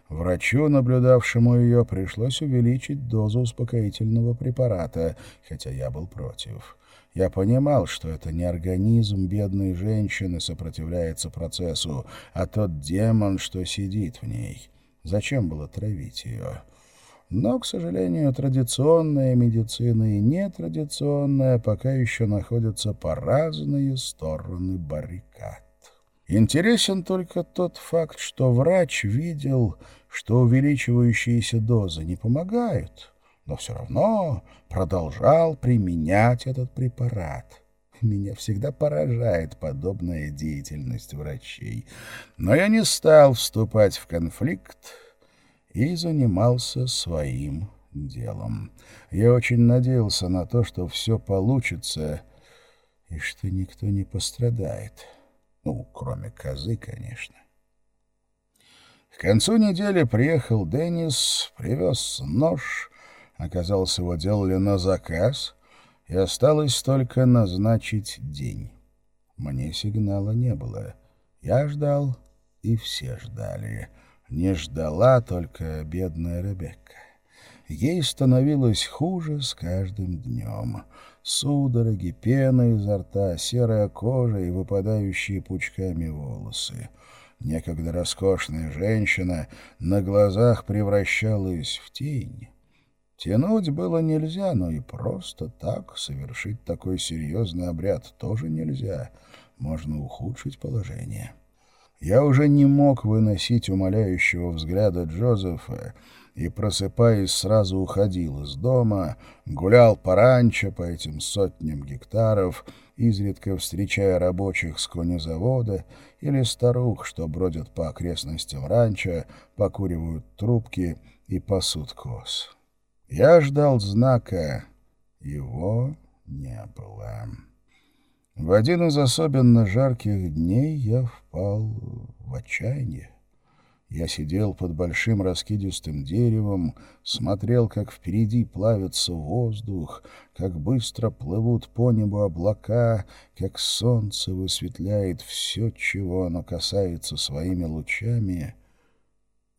Врачу, наблюдавшему ее, пришлось увеличить дозу успокоительного препарата, хотя я был против. Я понимал, что это не организм бедной женщины сопротивляется процессу, а тот демон, что сидит в ней. Зачем было травить ее? Но, к сожалению, традиционная медицина и нетрадиционная пока еще находятся по разные стороны баррикад. Интересен только тот факт, что врач видел, что увеличивающиеся дозы не помогают, но все равно продолжал применять этот препарат. Меня всегда поражает подобная деятельность врачей. Но я не стал вступать в конфликт и занимался своим делом. Я очень надеялся на то, что все получится и что никто не пострадает. Ну, кроме козы, конечно. К концу недели приехал Деннис, привез нож Оказалось, его делали на заказ, и осталось только назначить день. Мне сигнала не было. Я ждал, и все ждали. Не ждала только бедная Ребекка. ей становилось хуже с каждым днем. Судороги, пена изо рта, серая кожа и выпадающие пучками волосы. Некогда роскошная женщина на глазах превращалась в тень. Тянуть было нельзя, но и просто так совершить такой серьезный обряд тоже нельзя. Можно ухудшить положение. Я уже не мог выносить умоляющего взгляда Джозефа и, просыпаясь, сразу уходил из дома, гулял по ранчо, по этим сотням гектаров, изредка встречая рабочих с конезавода или старух, что бродят по окрестностям ранчо, покуривают трубки и пасут коз. Я ждал знака, его не было. В один из особенно жарких дней я впал в отчаяние. Я сидел под большим раскидистым деревом, смотрел, как впереди плавится воздух, как быстро плывут по небу облака, как солнце высветляет все, чего оно касается своими лучами,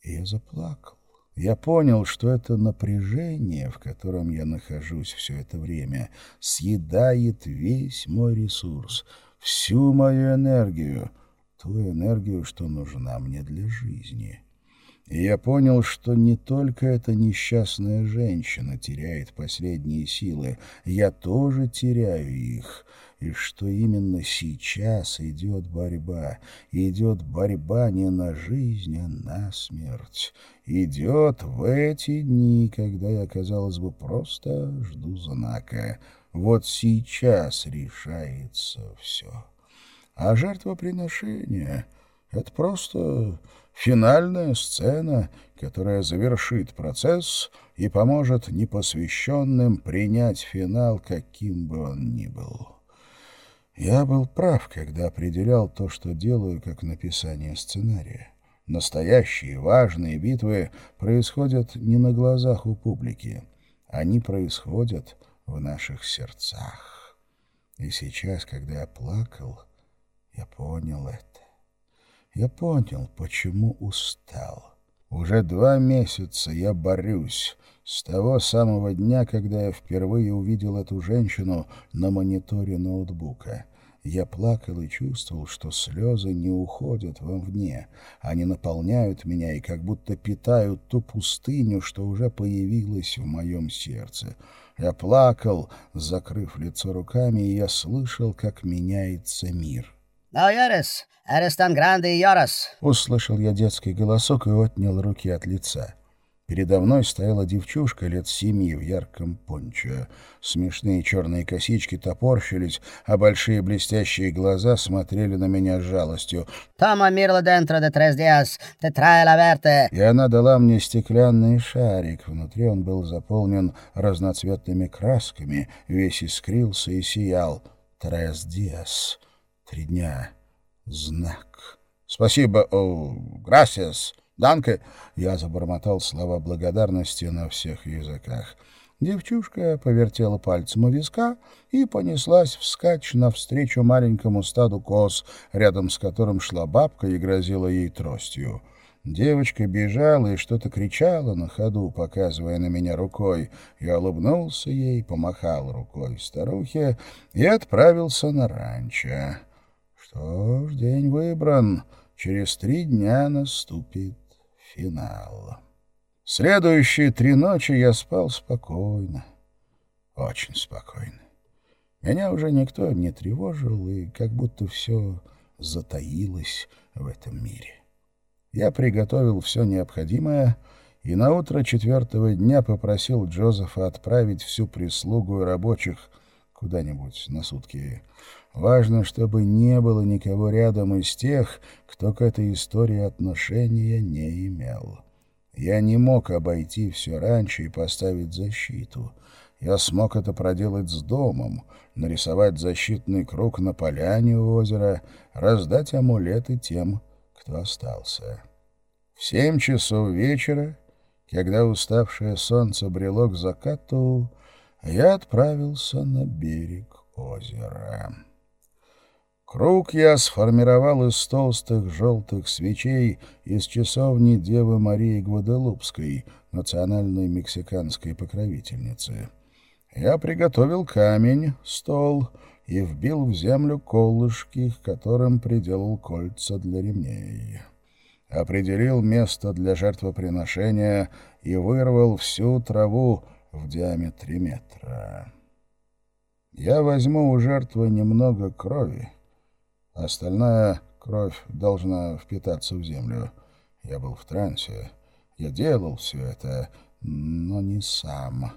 и я заплакал. Я понял, что это напряжение, в котором я нахожусь все это время, съедает весь мой ресурс, всю мою энергию, ту энергию, что нужна мне для жизни. И я понял, что не только эта несчастная женщина теряет последние силы, я тоже теряю их, и что именно сейчас идет борьба. Идет борьба не на жизнь, а на смерть. Идет в эти дни, когда я, казалось бы, просто жду знака. Вот сейчас решается все. А жертвоприношение — это просто финальная сцена, которая завершит процесс и поможет непосвященным принять финал, каким бы он ни был. Я был прав, когда определял то, что делаю, как написание сценария. Настоящие важные битвы происходят не на глазах у публики. Они происходят в наших сердцах. И сейчас, когда я плакал, я понял это. Я понял, почему устал. Уже два месяца я борюсь. С того самого дня, когда я впервые увидел эту женщину на мониторе ноутбука. Я плакал и чувствовал, что слезы не уходят вовне. Они наполняют меня и как будто питают ту пустыню, что уже появилась в моем сердце. Я плакал, закрыв лицо руками, и я слышал, как меняется мир. «No llores, eres tan grande y lloras!» Услышал я детский голосок и отнял руки от лица. Передо мной стояла девчушка лет семи в ярком пончо. Смешные черные косички топорщились, а большие блестящие глаза смотрели на меня с жалостью. «Тома мирло de tres días, te trae la verte!» И она дала мне стеклянный шарик. Внутри он был заполнен разноцветными красками, весь искрился и сиял. «Трес диас!» Три дня. Знак. Спасибо, о, грасиас, данке. Я забормотал слова благодарности на всех языках. Девчушка повертела пальцем у виска и понеслась вскачь навстречу маленькому стаду коз, рядом с которым шла бабка и грозила ей тростью. Девочка бежала и что-то кричала на ходу, показывая на меня рукой. Я улыбнулся ей, помахал рукой старухе и отправился на ранчо. Что ж, день выбран. Через три дня наступит финал. Следующие три ночи я спал спокойно. Очень спокойно. Меня уже никто не тревожил, и как будто все затаилось в этом мире. Я приготовил все необходимое, и на утро четвертого дня попросил Джозефа отправить всю прислугу и рабочих куда-нибудь на сутки. Важно, чтобы не было никого рядом из тех, кто к этой истории отношения не имел. Я не мог обойти все раньше и поставить защиту. Я смог это проделать с домом, нарисовать защитный круг на поляне у озера, раздать амулеты тем, кто остался. В семь часов вечера, когда уставшее солнце брело к закату, я отправился на берег озера. Круг я сформировал из толстых желтых свечей из часовни Девы Марии Гваделупской, национальной мексиканской покровительницы. Я приготовил камень, стол и вбил в землю колышки, к которым приделал кольца для ремней. Определил место для жертвоприношения и вырвал всю траву в диаметре метра. Я возьму у жертвы немного крови, остальная кровь должна впитаться в землю. Я был в трансе. Я делал все это, но не сам.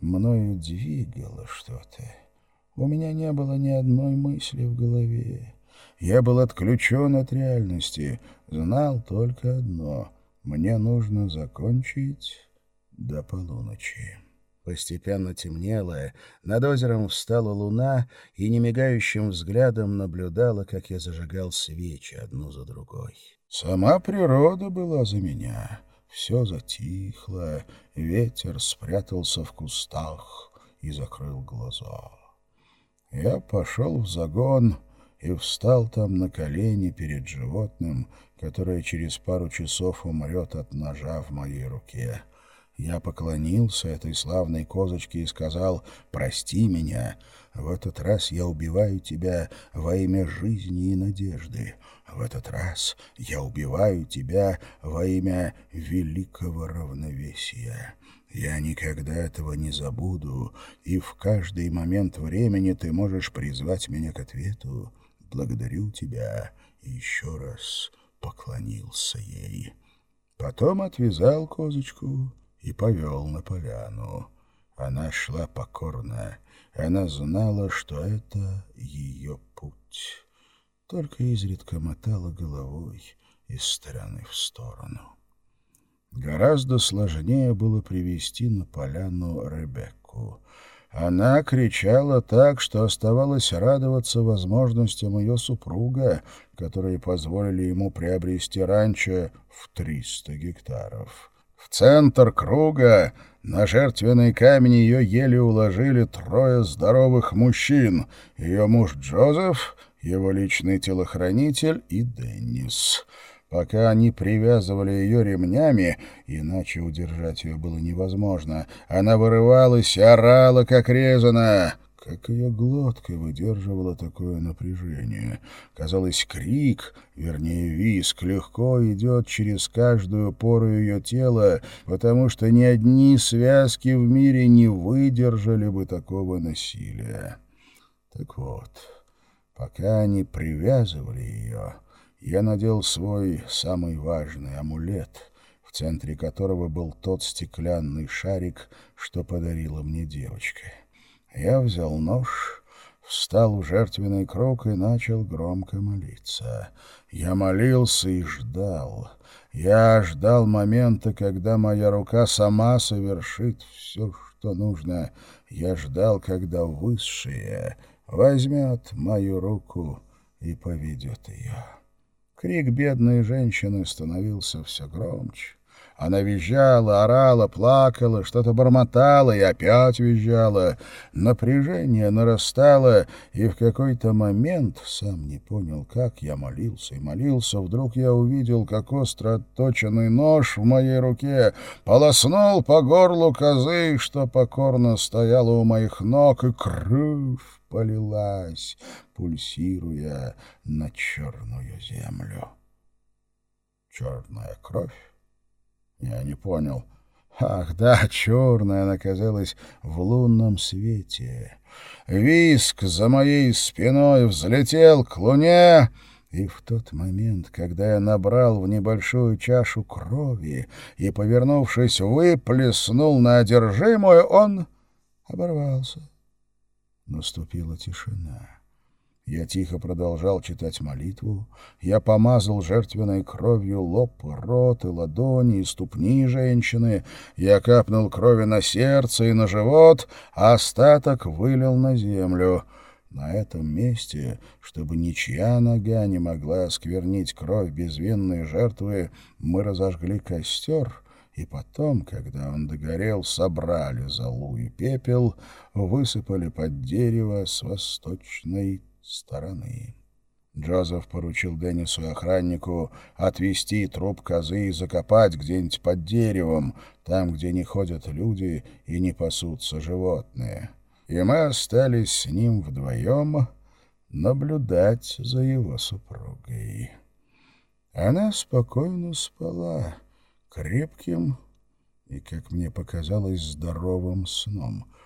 Мною двигало что-то. У меня не было ни одной мысли в голове. Я был отключен от реальности, знал только одно — мне нужно закончить до полуночи. Постепенно темнело, над озером встала луна и немигающим взглядом наблюдала, как я зажигал свечи одну за другой. Сама природа была за меня. Все затихло, ветер спрятался в кустах и закрыл глаза. Я пошел в загон и встал там на колени перед животным, которое через пару часов умрет от ножа в моей руке. Я поклонился этой славной козочке и сказал «Прости меня, в этот раз я убиваю тебя во имя жизни и надежды. В этот раз я убиваю тебя во имя великого равновесия». Я никогда этого не забуду, и в каждый момент времени ты можешь призвать меня к ответу. Благодарю тебя и еще раз поклонился ей. Потом отвязал козочку и повел на поляну. Она шла покорно. Она знала, что это ее путь. Только изредка мотала головой из стороны в сторону. Гораздо сложнее было привести на поляну Ребекку. Она кричала так, что оставалось радоваться возможностям ее супруга, которые позволили ему приобрести ранчо в 300 гектаров. В центр круга на жертвенный камень ее еле уложили трое здоровых мужчин. Ее муж Джозеф, его личный телохранитель и Деннис. Пока они привязывали ее ремнями, иначе удержать ее было невозможно, она вырывалась и орала, как резаная. Как ее глотка выдерживала такое напряжение? Казалось, крик, вернее, виск, легко идет через каждую пору ее тела, потому что ни одни связки в мире не выдержали бы такого насилия. Так вот, пока они привязывали ее, я надел свой самый важный амулет, в центре которого был тот стеклянный шарик, что подарила мне девочка. Я взял нож, встал в жертвенный круг и начал громко молиться. Я молился и ждал. Я ждал момента, когда моя рука сама совершит все, что нужно. Я ждал, когда Высшее возьмет мою руку и поведет ее. Крик бедной женщины становился все громче. Она визжала, орала, плакала, что-то бормотала и опять визжала. Напряжение нарастало, и в какой-то момент, сам не понял как, я молился и молился, вдруг я увидел, как остро отточенный нож в моей руке полоснул по горлу козы, что покорно стояла у моих ног, и кровь полилась, пульсируя на черную землю. Черная кровь? Я не понял. Ах, да, черная она казалась в лунном свете. Виск за моей спиной взлетел к луне, и в тот момент, когда я набрал в небольшую чашу крови и, повернувшись, выплеснул на одержимую, он оборвался. Наступила тишина. Я тихо продолжал читать молитву. Я помазал жертвенной кровью лоб, рот и ладони и ступни женщины. Я капнул крови на сердце и на живот, а остаток вылил на землю. На этом месте, чтобы ничья нога не могла осквернить кровь безвинной жертвы, мы разожгли костер — и потом, когда он догорел, собрали золу и пепел, высыпали под дерево с восточной стороны. Джозеф поручил Деннису и охраннику отвезти труп козы и закопать где-нибудь под деревом, там, где не ходят люди и не пасутся животные. И мы остались с ним вдвоем наблюдать за его супругой. Она спокойно спала, крепким и, как мне показалось, здоровым сном —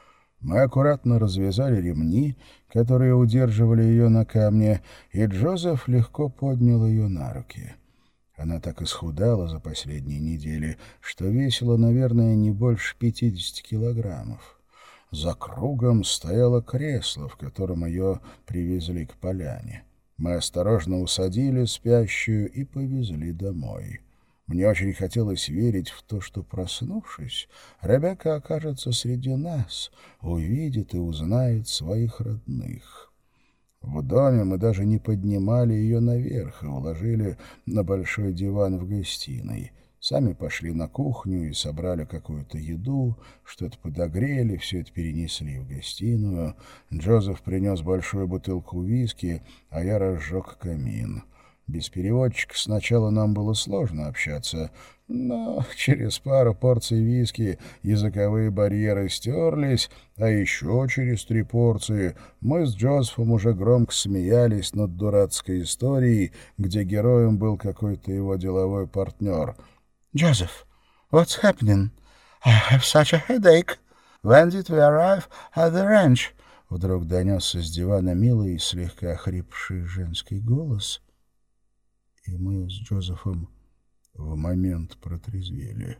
мы аккуратно развязали ремни, которые удерживали ее на камне, и Джозеф легко поднял ее на руки. Она так исхудала за последние недели, что весила, наверное, не больше пятидесяти килограммов. За кругом стояло кресло, в котором ее привезли к поляне. Мы осторожно усадили спящую и повезли домой. Мне очень хотелось верить в то, что, проснувшись, Ребекка окажется среди нас, увидит и узнает своих родных. В доме мы даже не поднимали ее наверх и уложили на большой диван в гостиной. Сами пошли на кухню и собрали какую-то еду, что-то подогрели, все это перенесли в гостиную. Джозеф принес большую бутылку виски, а я разжег камин. Без переводчика сначала нам было сложно общаться, но через пару порций виски языковые барьеры стерлись, а еще через три порции мы с Джозефом уже громко смеялись над дурацкой историей, где героем был какой-то его деловой партнер. «Джозеф, what's happening? I have such a headache. When did we arrive at the ranch?» Вдруг донесся с дивана милый и слегка охрипший женский голос — и мы с Джозефом в момент протрезвели.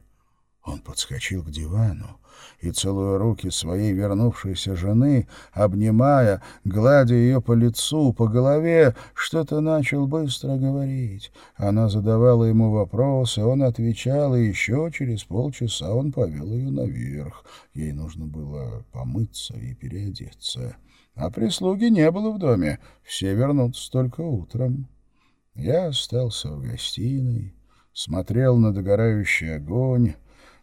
Он подскочил к дивану и, целуя руки своей вернувшейся жены, обнимая, гладя ее по лицу, по голове, что-то начал быстро говорить. Она задавала ему вопросы, он отвечал, и еще через полчаса он повел ее наверх. Ей нужно было помыться и переодеться. А прислуги не было в доме, все вернутся только утром. Я остался в гостиной, смотрел на догорающий огонь,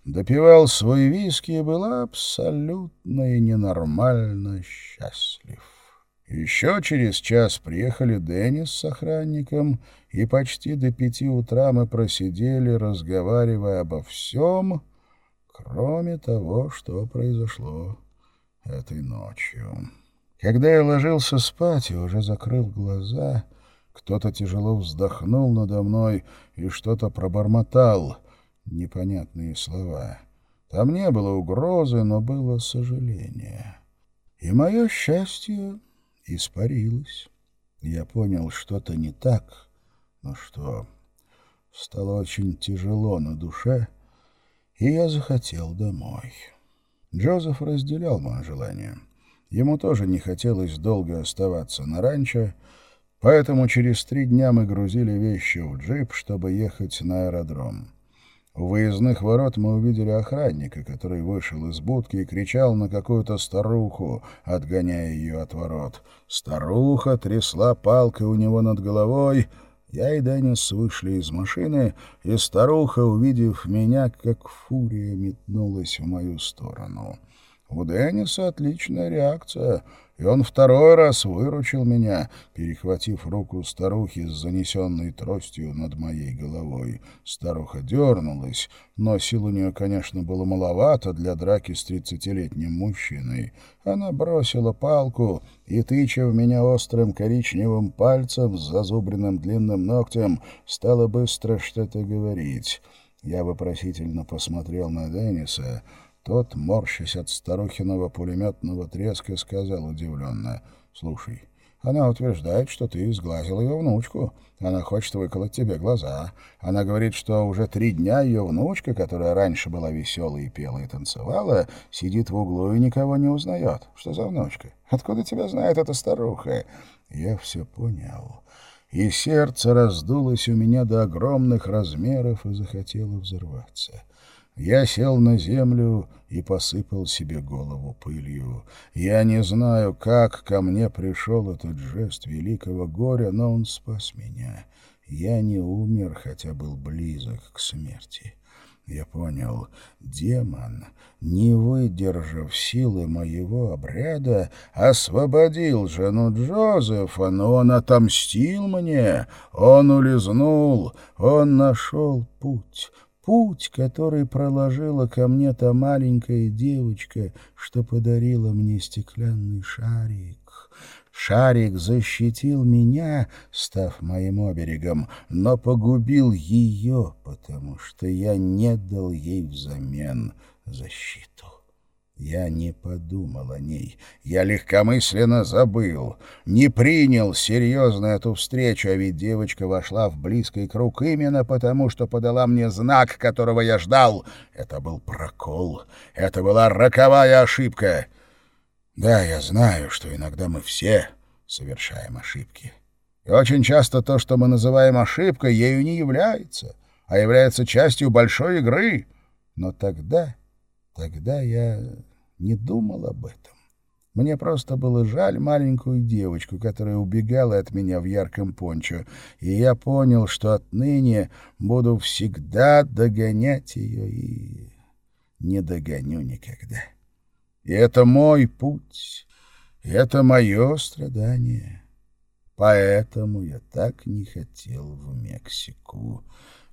допивал свой виски и был абсолютно и ненормально счастлив. Еще через час приехали Деннис с охранником, и почти до пяти утра мы просидели, разговаривая обо всем, кроме того, что произошло этой ночью. Когда я ложился спать и уже закрыл глаза — кто-то тяжело вздохнул надо мной и что-то пробормотал, непонятные слова. Там не было угрозы, но было сожаление. И мое счастье испарилось. Я понял, что-то не так, но что... Стало очень тяжело на душе, и я захотел домой. Джозеф разделял мое желание. Ему тоже не хотелось долго оставаться на ранчо, Поэтому через три дня мы грузили вещи в джип, чтобы ехать на аэродром. У выездных ворот мы увидели охранника, который вышел из будки и кричал на какую-то старуху, отгоняя ее от ворот. Старуха трясла палкой у него над головой. Я и Деннис вышли из машины, и старуха, увидев меня, как фурия метнулась в мою сторону. У Денниса отличная реакция — и он второй раз выручил меня, перехватив руку старухи с занесенной тростью над моей головой. Старуха дернулась, но сил у нее, конечно, было маловато для драки с тридцатилетним мужчиной. Она бросила палку и, тыча в меня острым коричневым пальцем с зазубренным длинным ногтем, стала быстро что-то говорить. Я вопросительно посмотрел на Денниса — тот, морщась от старухиного пулеметного треска, сказал удивленно, «Слушай, она утверждает, что ты сглазил ее внучку. Она хочет выколоть тебе глаза. Она говорит, что уже три дня ее внучка, которая раньше была веселой и пела и танцевала, сидит в углу и никого не узнает. Что за внучка? Откуда тебя знает эта старуха?» Я все понял. И сердце раздулось у меня до огромных размеров и захотело взорваться. Я сел на землю и посыпал себе голову пылью. Я не знаю, как ко мне пришел этот жест великого горя, но он спас меня. Я не умер, хотя был близок к смерти. Я понял, демон, не выдержав силы моего обряда, освободил жену Джозефа, но он отомстил мне, он улизнул, он нашел путь, путь, который проложила ко мне та маленькая девочка, что подарила мне стеклянный шарик. Шарик защитил меня, став моим оберегом, но погубил ее, потому что я не дал ей взамен защиту. Я не подумал о ней. Я легкомысленно забыл. Не принял серьезно эту встречу, а ведь девочка вошла в близкий круг именно потому, что подала мне знак, которого я ждал. Это был прокол. Это была роковая ошибка. Да, я знаю, что иногда мы все совершаем ошибки. И очень часто то, что мы называем ошибкой, ею не является, а является частью большой игры. Но тогда, тогда я не думал об этом. Мне просто было жаль маленькую девочку, которая убегала от меня в ярком пончо, и я понял, что отныне буду всегда догонять ее и не догоню никогда. И это мой путь, это мое страдание. Поэтому я так не хотел в Мексику.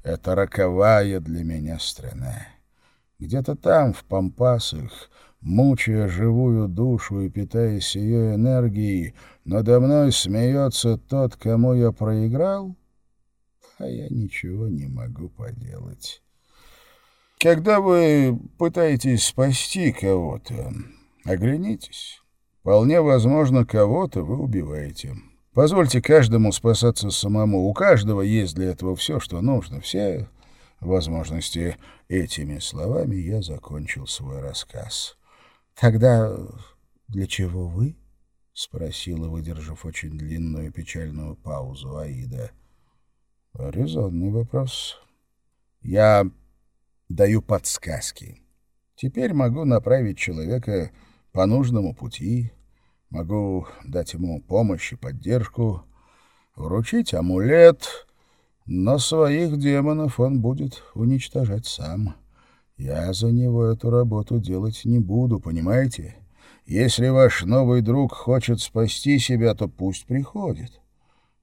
Это роковая для меня страна. Где-то там, в Пампасах, мучая живую душу и питаясь ее энергией, надо мной смеется тот, кому я проиграл, а я ничего не могу поделать. Когда вы пытаетесь спасти кого-то, оглянитесь. Вполне возможно, кого-то вы убиваете. Позвольте каждому спасаться самому. У каждого есть для этого все, что нужно, все возможности. Этими словами я закончил свой рассказ. «Тогда для чего вы?» — спросила, выдержав очень длинную печальную паузу Аида. «Резонный вопрос. Я даю подсказки. Теперь могу направить человека по нужному пути, могу дать ему помощь и поддержку, вручить амулет, но своих демонов он будет уничтожать сам. Я за него эту работу делать не буду, понимаете? Если ваш новый друг хочет спасти себя, то пусть приходит.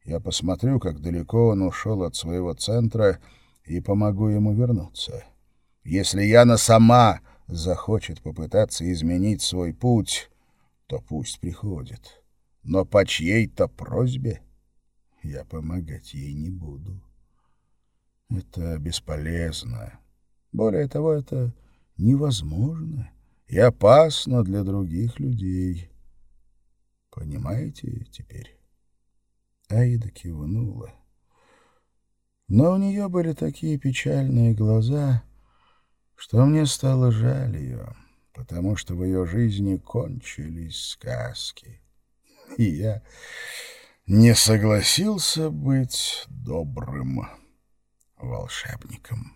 Я посмотрю, как далеко он ушел от своего центра, и помогу ему вернуться. Если Яна сама захочет попытаться изменить свой путь, то пусть приходит. Но по чьей-то просьбе я помогать ей не буду. Это бесполезно. Более того, это невозможно и опасно для других людей. Понимаете теперь? Аида кивнула. Но у нее были такие печальные глаза — что мне стало жаль ее, потому что в ее жизни кончились сказки. И я не согласился быть добрым волшебником.